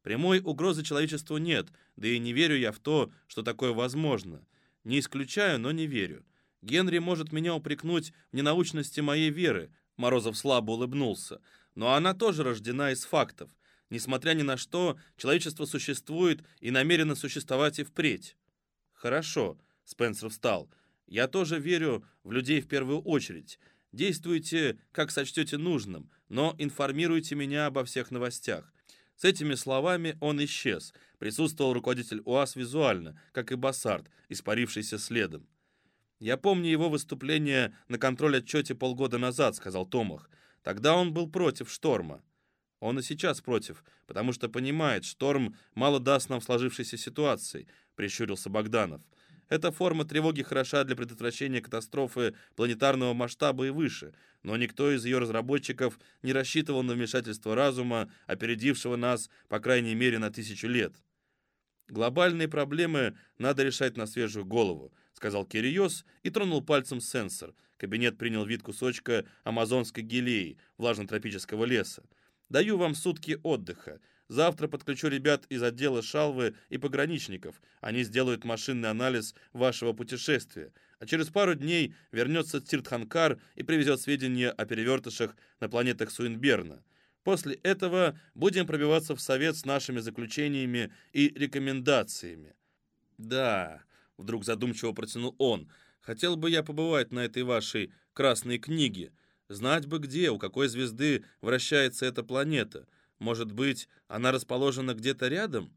Прямой угрозы человечеству нет, да и не верю я в то, что такое возможно. Не исключаю, но не верю. Генри может меня упрекнуть в ненаучности моей веры, Морозов слабо улыбнулся, но она тоже рождена из фактов. Несмотря ни на что, человечество существует и намерено существовать и впредь. Хорошо, Спенсер встал. Я тоже верю в людей в первую очередь. Действуйте, как сочтете нужным, но информируйте меня обо всех новостях. С этими словами он исчез. Присутствовал руководитель УАЗ визуально, как и Бассард, испарившийся следом. «Я помню его выступление на контроль-отчете полгода назад», — сказал Томах. «Тогда он был против шторма». «Он и сейчас против, потому что понимает, шторм мало даст нам в сложившейся ситуации», — прищурился Богданов. «Эта форма тревоги хороша для предотвращения катастрофы планетарного масштаба и выше, но никто из ее разработчиков не рассчитывал на вмешательство разума, опередившего нас, по крайней мере, на тысячу лет». «Глобальные проблемы надо решать на свежую голову», сказал Кириос и тронул пальцем сенсор. Кабинет принял вид кусочка амазонской гелеи, влажно-тропического леса. «Даю вам сутки отдыха. Завтра подключу ребят из отдела шалвы и пограничников. Они сделают машинный анализ вашего путешествия. А через пару дней вернется Тиртханкар и привезет сведения о перевертышах на планетах Суинберна. После этого будем пробиваться в совет с нашими заключениями и рекомендациями. Да, Вдруг задумчиво протянул он. «Хотел бы я побывать на этой вашей красной книге. Знать бы где, у какой звезды вращается эта планета. Может быть, она расположена где-то рядом?»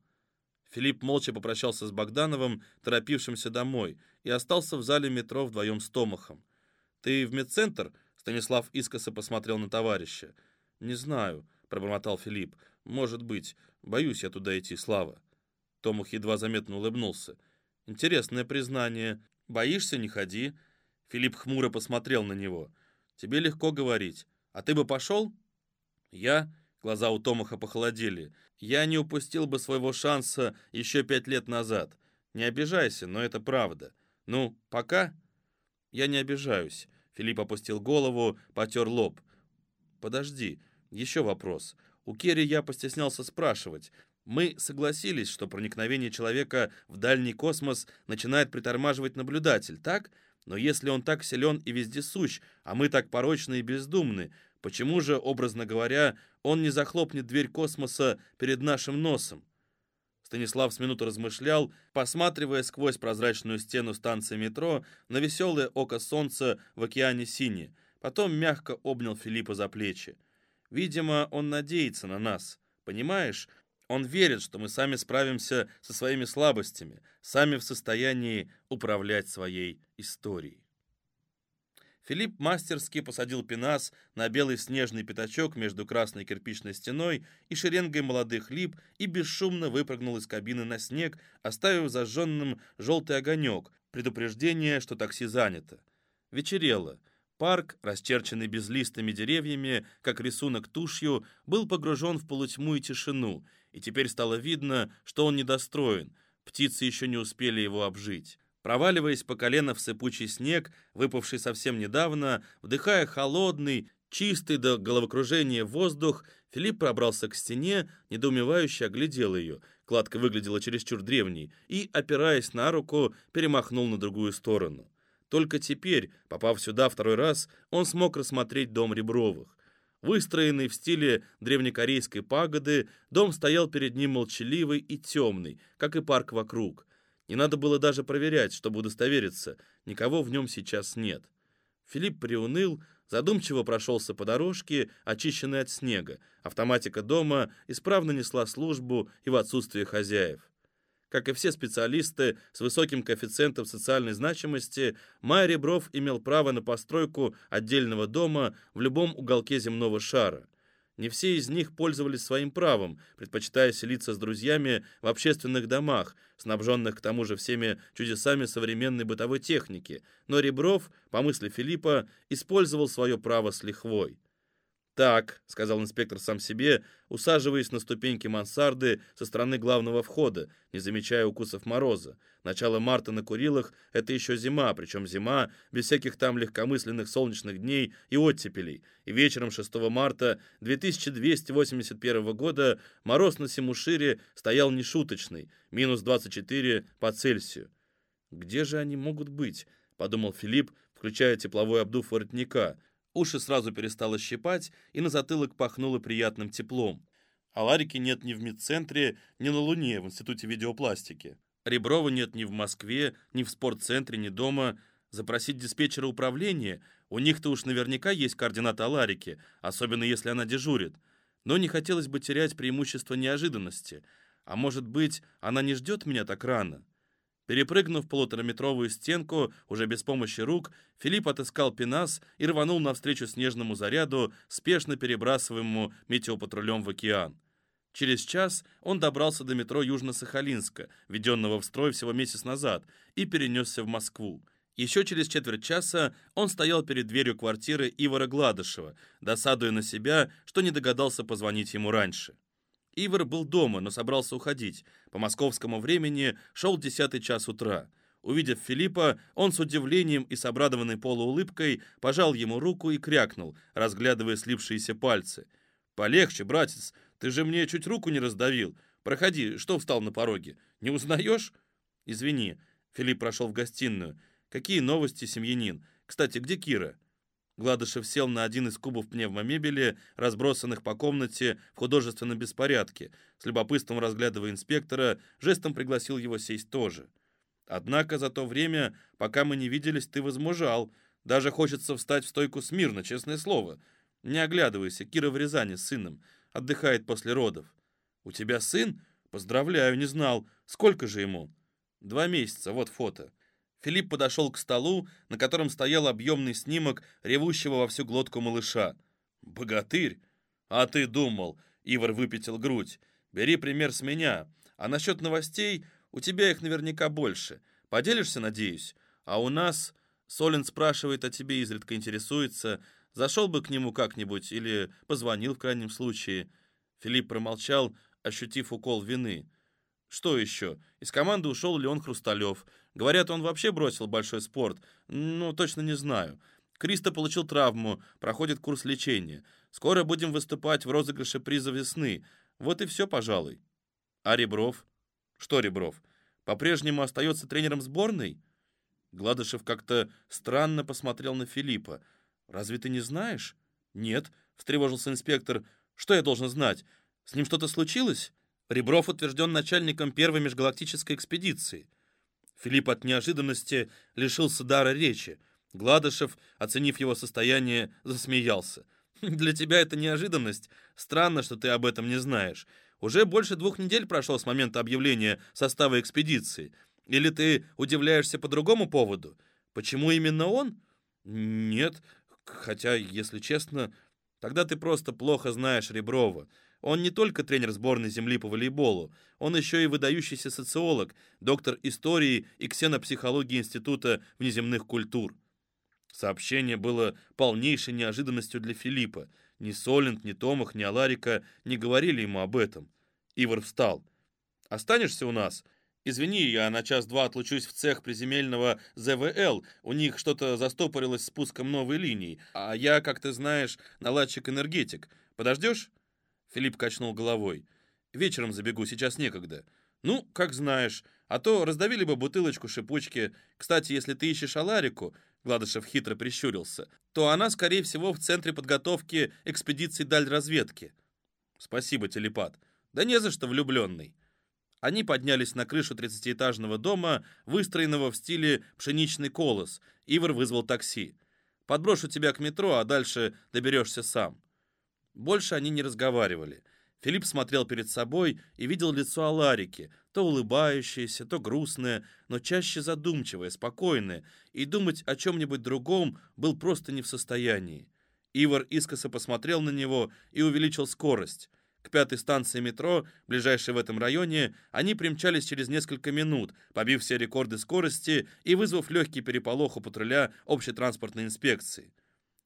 Филипп молча попрощался с Богдановым, торопившимся домой, и остался в зале метро вдвоем с Томахом. «Ты в медцентр?» — Станислав искоса посмотрел на товарища. «Не знаю», — пробормотал Филипп. «Может быть. Боюсь я туда идти, Слава». Томах едва заметно улыбнулся. Интересное признание. Боишься, не ходи. Филипп хмуро посмотрел на него. Тебе легко говорить. А ты бы пошел? Я? Глаза у Томаха похолодели. Я не упустил бы своего шанса еще пять лет назад. Не обижайся, но это правда. Ну, пока? Я не обижаюсь. Филипп опустил голову, потер лоб. Подожди, еще вопрос. У Керри я постеснялся спрашивать. Мы согласились, что проникновение человека в дальний космос начинает притормаживать наблюдатель, так? Но если он так силен и вездесущ, а мы так порочны и бездумны, почему же, образно говоря, он не захлопнет дверь космоса перед нашим носом. Станислав с минуту размышлял, посматривая сквозь прозрачную стену станции метро на веселое око солнца в океане сине. Потом мягко обнял Филиппа за плечи. Видимо, он надеется на нас. Понимаешь, он верит, что мы сами справимся со своими слабостями, сами в состоянии управлять своей историей. Филипп мастерски посадил пенас на белый снежный пятачок между красной кирпичной стеной и шеренгой молодых лип и бесшумно выпрыгнул из кабины на снег, оставив зажженным желтый огонек, предупреждение, что такси занято. Вечерело. Парк, расчерченный безлистыми деревьями, как рисунок тушью, был погружен в полутьму и тишину, и теперь стало видно, что он недостроен, птицы еще не успели его обжить. Проваливаясь по колено в сыпучий снег, выпавший совсем недавно, вдыхая холодный, чистый до головокружения воздух, Филипп пробрался к стене, недоумевающе оглядел ее, кладка выглядела чересчур древней, и, опираясь на руку, перемахнул на другую сторону. Только теперь, попав сюда второй раз, он смог рассмотреть дом Ребровых. Выстроенный в стиле древнекорейской пагоды, дом стоял перед ним молчаливый и темный, как и парк вокруг. Не надо было даже проверять, чтобы удостовериться, никого в нем сейчас нет. Филипп приуныл, задумчиво прошелся по дорожке, очищенной от снега. Автоматика дома исправно несла службу и в отсутствие хозяев. Как и все специалисты с высоким коэффициентом социальной значимости, Майя Ребров имел право на постройку отдельного дома в любом уголке земного шара. Не все из них пользовались своим правом, предпочитая селиться с друзьями в общественных домах, снабженных к тому же всеми чудесами современной бытовой техники, но Ребров, по мысли Филиппа, использовал свое право с лихвой. «Так», — сказал инспектор сам себе, усаживаясь на ступеньки мансарды со стороны главного входа, не замечая укусов мороза. Начало марта на Курилах — это еще зима, причем зима без всяких там легкомысленных солнечных дней и оттепелей. И вечером 6 марта 2281 года мороз на Симушире стоял нешуточный, минус 24 по Цельсию. «Где же они могут быть?» — подумал Филипп, включая тепловой обдув воротника — Уши сразу перестало щипать, и на затылок пахнуло приятным теплом. А Ларики нет ни в медцентре, ни на Луне, в Институте видеопластики. Реброва нет ни в Москве, ни в спортцентре, ни дома. Запросить диспетчера управления, у них-то уж наверняка есть координаты Аларики, особенно если она дежурит. Но не хотелось бы терять преимущество неожиданности. А может быть, она не ждет меня так рано? Перепрыгнув полутораметровую стенку, уже без помощи рук, Филипп отыскал пенас и рванул навстречу снежному заряду, спешно перебрасываемому метеопатрулем в океан. Через час он добрался до метро Южно-Сахалинска, введенного в строй всего месяц назад, и перенесся в Москву. Еще через четверть часа он стоял перед дверью квартиры Ивара Гладышева, досадуя на себя, что не догадался позвонить ему раньше. Ивар был дома, но собрался уходить. По московскому времени шел десятый час утра. Увидев Филиппа, он с удивлением и с обрадованной полуулыбкой пожал ему руку и крякнул, разглядывая слипшиеся пальцы. «Полегче, братец, ты же мне чуть руку не раздавил. Проходи, что встал на пороге? Не узнаешь?» «Извини», — Филипп прошел в гостиную. «Какие новости, семьянин? Кстати, где Кира?» Гладышев сел на один из кубов пневмомебели, разбросанных по комнате в художественном беспорядке. С любопытством разглядывая инспектора, жестом пригласил его сесть тоже. «Однако за то время, пока мы не виделись, ты возмужал. Даже хочется встать в стойку смирно, честное слово. Не оглядывайся, Кира в Рязани с сыном. Отдыхает после родов». «У тебя сын? Поздравляю, не знал. Сколько же ему?» «Два месяца, вот фото». Филипп подошел к столу, на котором стоял объемный снимок ревущего во всю глотку малыша. «Богатырь? А ты думал?» — Ивар выпятил грудь. «Бери пример с меня. А насчет новостей, у тебя их наверняка больше. Поделишься, надеюсь? А у нас...» Солин спрашивает о тебе, изредка интересуется. Зашел бы к нему как-нибудь или позвонил в крайнем случае. Филипп промолчал, ощутив укол вины. Что еще? Из команды ушел Леон Хрусталев. Говорят, он вообще бросил большой спорт. Ну, точно не знаю. Криста получил травму, проходит курс лечения. Скоро будем выступать в розыгрыше приза весны. Вот и все, пожалуй. А Ребров? Что Ребров? По-прежнему остается тренером сборной? Гладышев как-то странно посмотрел на Филиппа. «Разве ты не знаешь?» «Нет», — встревожился инспектор. Что я должен знать? С ним что-то случилось? Ребров утвержден начальником первой межгалактической экспедиции. Филипп от неожиданности лишился дара речи. Гладышев, оценив его состояние, засмеялся. «Для тебя это неожиданность. Странно, что ты об этом не знаешь. Уже больше двух недель прошло с момента объявления состава экспедиции. Или ты удивляешься по другому поводу? Почему именно он? Нет, хотя, если честно, тогда ты просто плохо знаешь Реброва. Он не только тренер сборной Земли по волейболу, он еще и выдающийся социолог, доктор истории и ксенопсихологии Института внеземных культур. Сообщение было полнейшей неожиданностью для Филиппа. Ни Солент, ни Томах, ни Аларика не говорили ему об этом. Ивар встал. «Останешься у нас?» «Извини, я на час-два отлучусь в цех приземельного ЗВЛ. У них что-то застопорилось спуском новой линии. А я, как ты знаешь, наладчик-энергетик. Подождешь?» Филипп качнул головой. «Вечером забегу, сейчас некогда». «Ну, как знаешь. А то раздавили бы бутылочку шипучки. Кстати, если ты ищешь Аларику, Гладышев хитро прищурился, то она, скорее всего, в центре подготовки экспедиции даль разведки. Спасибо, телепат. Да не за что, влюбленный. Они поднялись на крышу тридцатиэтажного дома, выстроенного в стиле «пшеничный колос». Ивар вызвал такси. «Подброшу тебя к метро, а дальше доберешься сам». Больше они не разговаривали. Филипп смотрел перед собой и видел лицо Аларики, то улыбающееся, то грустное, но чаще задумчивое, спокойное, и думать о чем-нибудь другом был просто не в состоянии. Ивар искоса посмотрел на него и увеличил скорость. К пятой станции метро, ближайшей в этом районе, они примчались через несколько минут, побив все рекорды скорости и вызвав легкий переполох у патруля общей транспортной инспекции.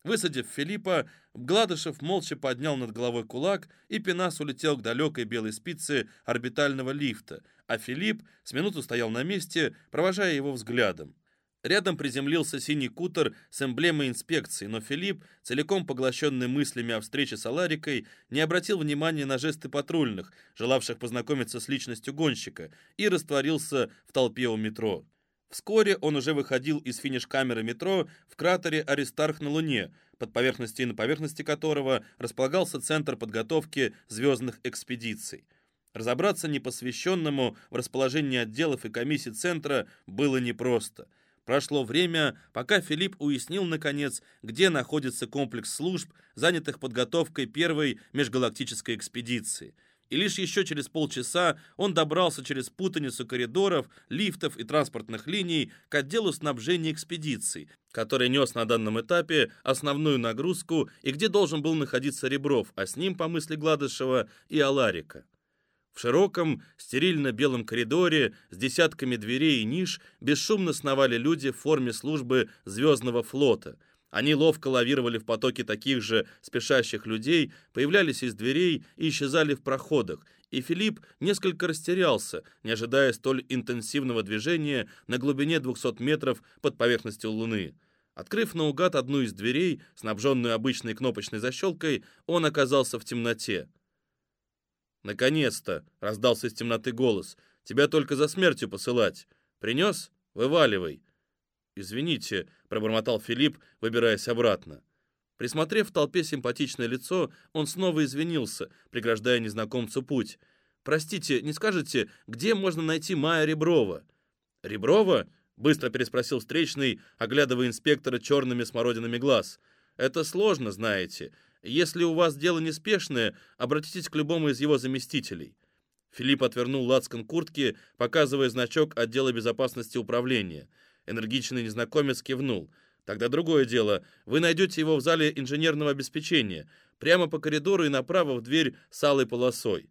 Высадив Филиппа, Гладышев молча поднял над головой кулак, и Пенас улетел к далекой белой спице орбитального лифта, а Филипп с минуту стоял на месте, провожая его взглядом. Рядом приземлился синий кутер с эмблемой инспекции, но Филипп, целиком поглощенный мыслями о встрече с Аларикой, не обратил внимания на жесты патрульных, желавших познакомиться с личностью гонщика, и растворился в толпе у метро. Вскоре он уже выходил из финиш-камеры метро в кратере Аристарх на Луне, под поверхностью и на поверхности которого располагался центр подготовки звездных экспедиций. Разобраться непосвященному в расположении отделов и комиссий центра было непросто. Прошло время, пока Филипп уяснил, наконец, где находится комплекс служб, занятых подготовкой первой межгалактической экспедиции – и лишь еще через полчаса он добрался через путаницу коридоров, лифтов и транспортных линий к отделу снабжения экспедиций, который нес на данном этапе основную нагрузку и где должен был находиться Ребров, а с ним, по мысли Гладышева, и Аларика. В широком, стерильно-белом коридоре с десятками дверей и ниш бесшумно сновали люди в форме службы Звездного флота – они ловко лавировали в потоке таких же спешащих людей, появлялись из дверей и исчезали в проходах, и Филипп несколько растерялся, не ожидая столь интенсивного движения на глубине 200 метров под поверхностью Луны. Открыв наугад одну из дверей, снабженную обычной кнопочной защелкой, он оказался в темноте. «Наконец-то!» — раздался из темноты голос. «Тебя только за смертью посылать. Принес? Вываливай!» «Извините», — пробормотал Филипп, выбираясь обратно. Присмотрев в толпе симпатичное лицо, он снова извинился, преграждая незнакомцу путь. «Простите, не скажете, где можно найти Майя Реброва?» «Реброва?» — быстро переспросил встречный, оглядывая инспектора черными смородинами глаз. «Это сложно, знаете. Если у вас дело неспешное, обратитесь к любому из его заместителей». Филипп отвернул лацкан куртки, показывая значок отдела безопасности управления — Энергичный незнакомец кивнул. «Тогда другое дело. Вы найдете его в зале инженерного обеспечения, прямо по коридору и направо в дверь с алой полосой».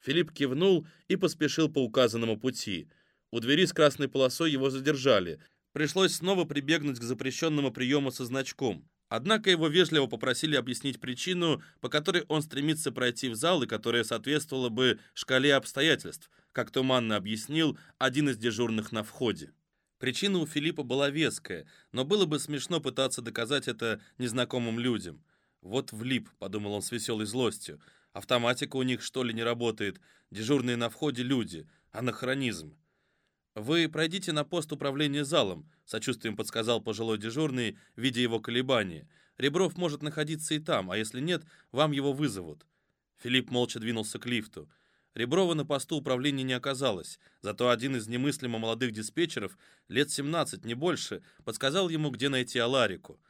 Филипп кивнул и поспешил по указанному пути. У двери с красной полосой его задержали. Пришлось снова прибегнуть к запрещенному приему со значком. Однако его вежливо попросили объяснить причину, по которой он стремится пройти в зал и которая соответствовала бы шкале обстоятельств, как туманно объяснил один из дежурных на входе. Причина у Филиппа была веская, но было бы смешно пытаться доказать это незнакомым людям. «Вот влип», — подумал он с веселой злостью. «Автоматика у них, что ли, не работает? Дежурные на входе люди. Анахронизм». «Вы пройдите на пост управления залом», — сочувствием подсказал пожилой дежурный, видя его колебания. «Ребров может находиться и там, а если нет, вам его вызовут». Филипп молча двинулся к лифту. Реброва на посту управления не оказалось, зато один из немыслимо молодых диспетчеров, лет 17, не больше, подсказал ему, где найти Аларику.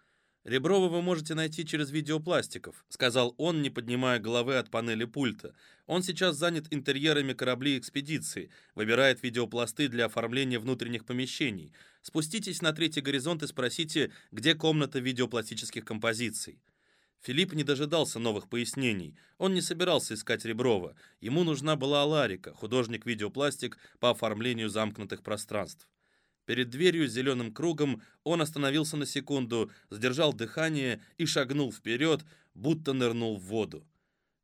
«Реброва вы можете найти через видеопластиков», — сказал он, не поднимая головы от панели пульта. «Он сейчас занят интерьерами кораблей экспедиции, выбирает видеопласты для оформления внутренних помещений. Спуститесь на третий горизонт и спросите, где комната видеопластических композиций». Филипп не дожидался новых пояснений. Он не собирался искать Реброва. Ему нужна была Аларика, художник-видеопластик по оформлению замкнутых пространств. Перед дверью с зеленым кругом он остановился на секунду, сдержал дыхание и шагнул вперед, будто нырнул в воду.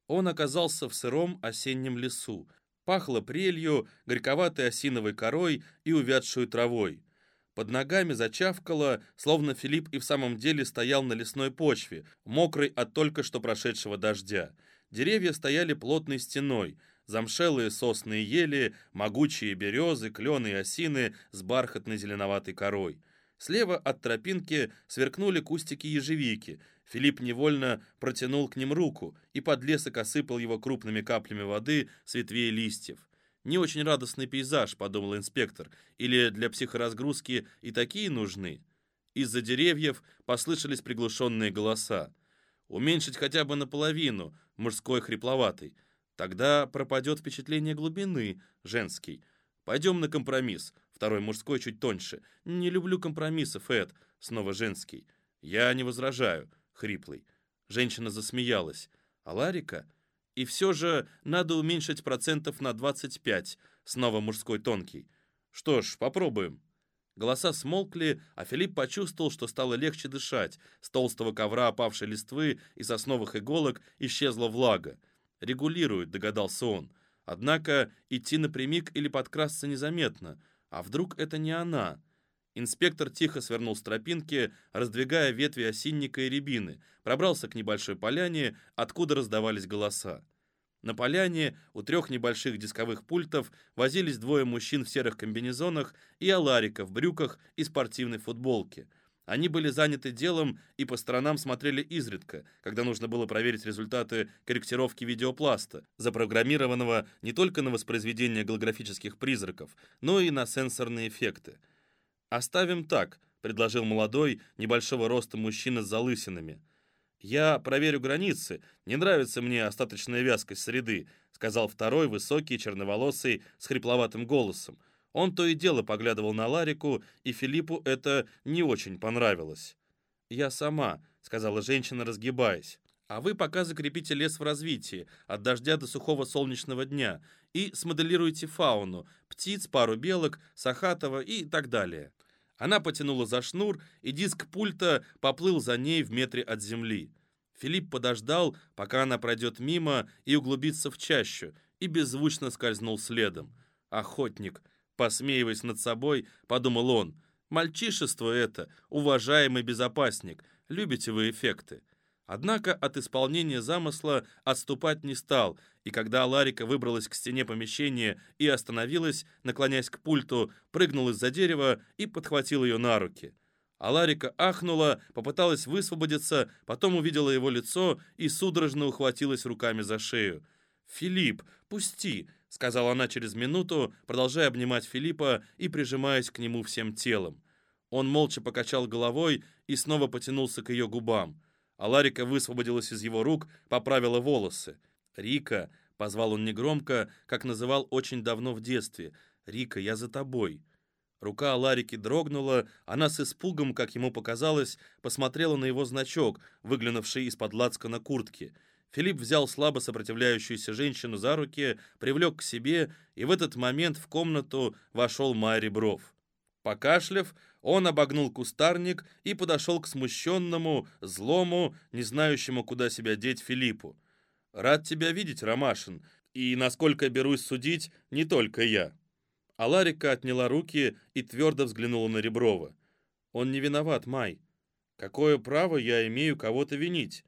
Он оказался в сыром осеннем лесу. Пахло прелью, горьковатой осиновой корой и увядшую травой. Под ногами зачавкало, словно Филипп и в самом деле стоял на лесной почве, мокрый от только что прошедшего дождя. Деревья стояли плотной стеной, замшелые сосны и ели, могучие березы, клены и осины с бархатной зеленоватой корой. Слева от тропинки сверкнули кустики ежевики. Филипп невольно протянул к ним руку, и подлесок осыпал его крупными каплями воды с ветвей листьев. Не очень радостный пейзаж, подумал инспектор, или для психоразгрузки и такие нужны? Из-за деревьев послышались приглушенные голоса. Уменьшить хотя бы наполовину, мужской хрипловатый. Тогда пропадет впечатление глубины, женский. Пойдем на компромисс, второй мужской чуть тоньше. Не люблю компромиссов, Эд, снова женский. Я не возражаю, хриплый. Женщина засмеялась. А Ларика? И все же надо уменьшить процентов на 25, снова мужской тонкий. Что ж, попробуем. Голоса смолкли, а Филипп почувствовал, что стало легче дышать. С толстого ковра опавшей листвы и сосновых иголок исчезла влага. Регулирует, догадался он. Однако идти напрямик или подкрасться незаметно. А вдруг это не она? Инспектор тихо свернул с тропинки, раздвигая ветви осинника и рябины, пробрался к небольшой поляне, откуда раздавались голоса. На поляне у трех небольших дисковых пультов возились двое мужчин в серых комбинезонах и Аларика в брюках и спортивной футболке. Они были заняты делом и по сторонам смотрели изредка, когда нужно было проверить результаты корректировки видеопласта, запрограммированного не только на воспроизведение голографических призраков, но и на сенсорные эффекты. «Оставим так», — предложил молодой, небольшого роста мужчина с залысинами. «Я проверю границы. Не нравится мне остаточная вязкость среды», — сказал второй, высокий, черноволосый, с хрипловатым голосом. Он то и дело поглядывал на Ларику, и Филиппу это не очень понравилось. «Я сама», — сказала женщина, разгибаясь. «А вы пока закрепите лес в развитии, от дождя до сухого солнечного дня, и смоделируйте фауну, птиц, пару белок, сахатова и так далее». Она потянула за шнур, и диск пульта поплыл за ней в метре от земли. Филипп подождал, пока она пройдет мимо и углубится в чащу, и беззвучно скользнул следом. «Охотник!» Посмеиваясь над собой, подумал он. «Мальчишество это, уважаемый безопасник. Любите вы эффекты?» Однако от исполнения замысла отступать не стал, и когда Ларика выбралась к стене помещения и остановилась, наклоняясь к пульту, прыгнул из-за дерева и подхватил ее на руки. А Ларика ахнула, попыталась высвободиться, потом увидела его лицо и судорожно ухватилась руками за шею. «Филипп, пусти!» — сказала она через минуту, продолжая обнимать Филиппа и прижимаясь к нему всем телом. Он молча покачал головой и снова потянулся к ее губам. А Ларика высвободилась из его рук, поправила волосы. «Рика», — позвал он негромко, как называл очень давно в детстве, «Рика, я за тобой». Рука Ларики дрогнула, она с испугом, как ему показалось, посмотрела на его значок, выглянувший из-под на куртке. Филипп взял слабо сопротивляющуюся женщину за руки, привлек к себе, и в этот момент в комнату вошел Майри Бров. Покашляв, он обогнул кустарник и подошел к смущенному, злому, не знающему, куда себя деть Филиппу. «Рад тебя видеть, Ромашин, и, насколько берусь судить, не только я». А Ларика отняла руки и твердо взглянула на Реброва. «Он не виноват, Май. Какое право я имею кого-то винить?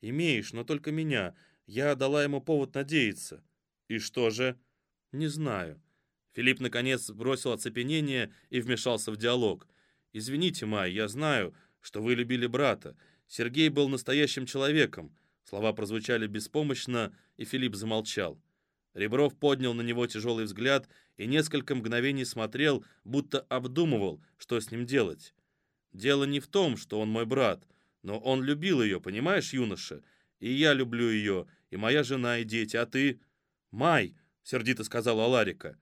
Имеешь, но только меня. Я дала ему повод надеяться». «И что же?» «Не знаю». Филипп, наконец, бросил оцепенение и вмешался в диалог. «Извините, Май, я знаю, что вы любили брата. Сергей был настоящим человеком. Слова прозвучали беспомощно, и Филипп замолчал. Ребров поднял на него тяжелый взгляд и несколько мгновений смотрел, будто обдумывал, что с ним делать. Дело не в том, что он мой брат, но он любил ее, понимаешь, юноша? И я люблю ее, и моя жена, и дети, а ты...» «Май!» — сердито сказала Ларика.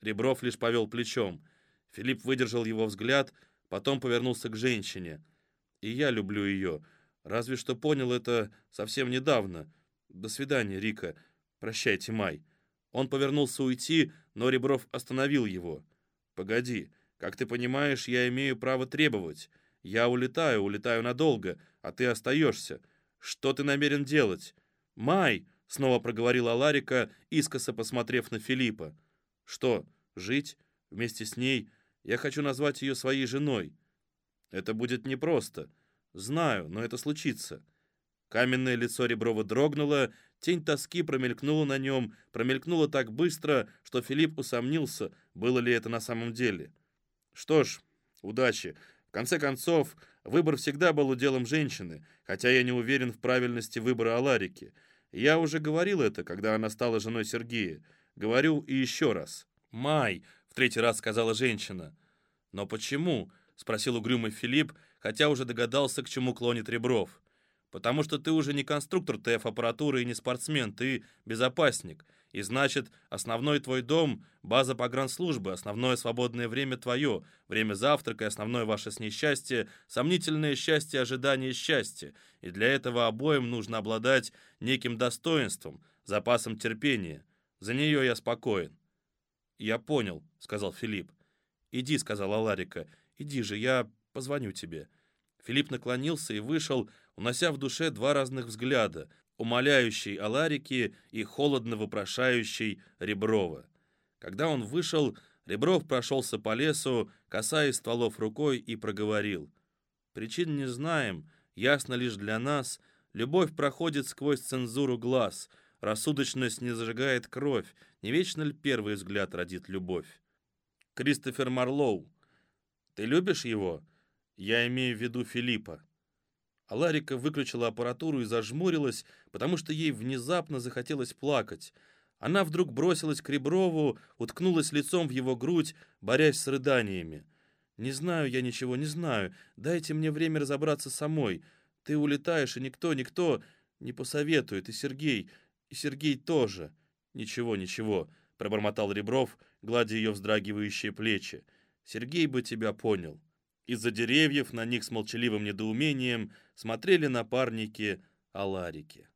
Ребров лишь повел плечом. Филипп выдержал его взгляд, потом повернулся к женщине. «И я люблю ее. Разве что понял это совсем недавно. До свидания, Рика. Прощайте, Май». Он повернулся уйти, но Ребров остановил его. «Погоди, как ты понимаешь, я имею право требовать. Я улетаю, улетаю надолго, а ты остаешься. Что ты намерен делать?» «Май!» — снова проговорила Ларика, искоса посмотрев на Филиппа. «Что, жить? Вместе с ней? Я хочу назвать ее своей женой. Это будет непросто. Знаю, но это случится». Каменное лицо Реброва дрогнуло, тень тоски промелькнула на нем, промелькнула так быстро, что Филипп усомнился, было ли это на самом деле. «Что ж, удачи. В конце концов, выбор всегда был уделом женщины, хотя я не уверен в правильности выбора Аларики. Я уже говорил это, когда она стала женой Сергея. Говорю и еще раз. «Май», — третий раз сказала женщина. «Но почему?» — спросил угрюмый Филипп, хотя уже догадался, к чему клонит Ребров. «Потому что ты уже не конструктор ТФ-аппаратуры и не спортсмен, ты безопасник. И значит, основной твой дом — база погранслужбы, основное свободное время твое, время завтрака, основное ваше с ней счастье, сомнительное счастье, ожидание счастья. И для этого обоим нужно обладать неким достоинством, запасом терпения. За нее я спокоен». «Я понял», — сказал Филипп. «Иди», — сказала Ларика, — «иди же, я позвоню тебе». Филипп наклонился и вышел, унося в душе два разных взгляда, умоляющий Аларики и холодно вопрошающий Реброва. Когда он вышел, Ребров прошелся по лесу, касаясь стволов рукой, и проговорил. «Причин не знаем, ясно лишь для нас. Любовь проходит сквозь цензуру глаз, рассудочность не зажигает кровь, не вечно ли первый взгляд родит любовь?» Кристофер Марлоу. «Ты любишь его?» «Я имею в виду Филиппа». А Ларика выключила аппаратуру и зажмурилась, потому что ей внезапно захотелось плакать. Она вдруг бросилась к Реброву, уткнулась лицом в его грудь, борясь с рыданиями. «Не знаю я ничего, не знаю. Дайте мне время разобраться самой. Ты улетаешь, и никто, никто не посоветует. И Сергей, и Сергей тоже». «Ничего, ничего», — пробормотал Ребров, гладя ее вздрагивающие плечи. «Сергей бы тебя понял». Из-за деревьев на них с молчаливым недоумением смотрели напарники Аларики.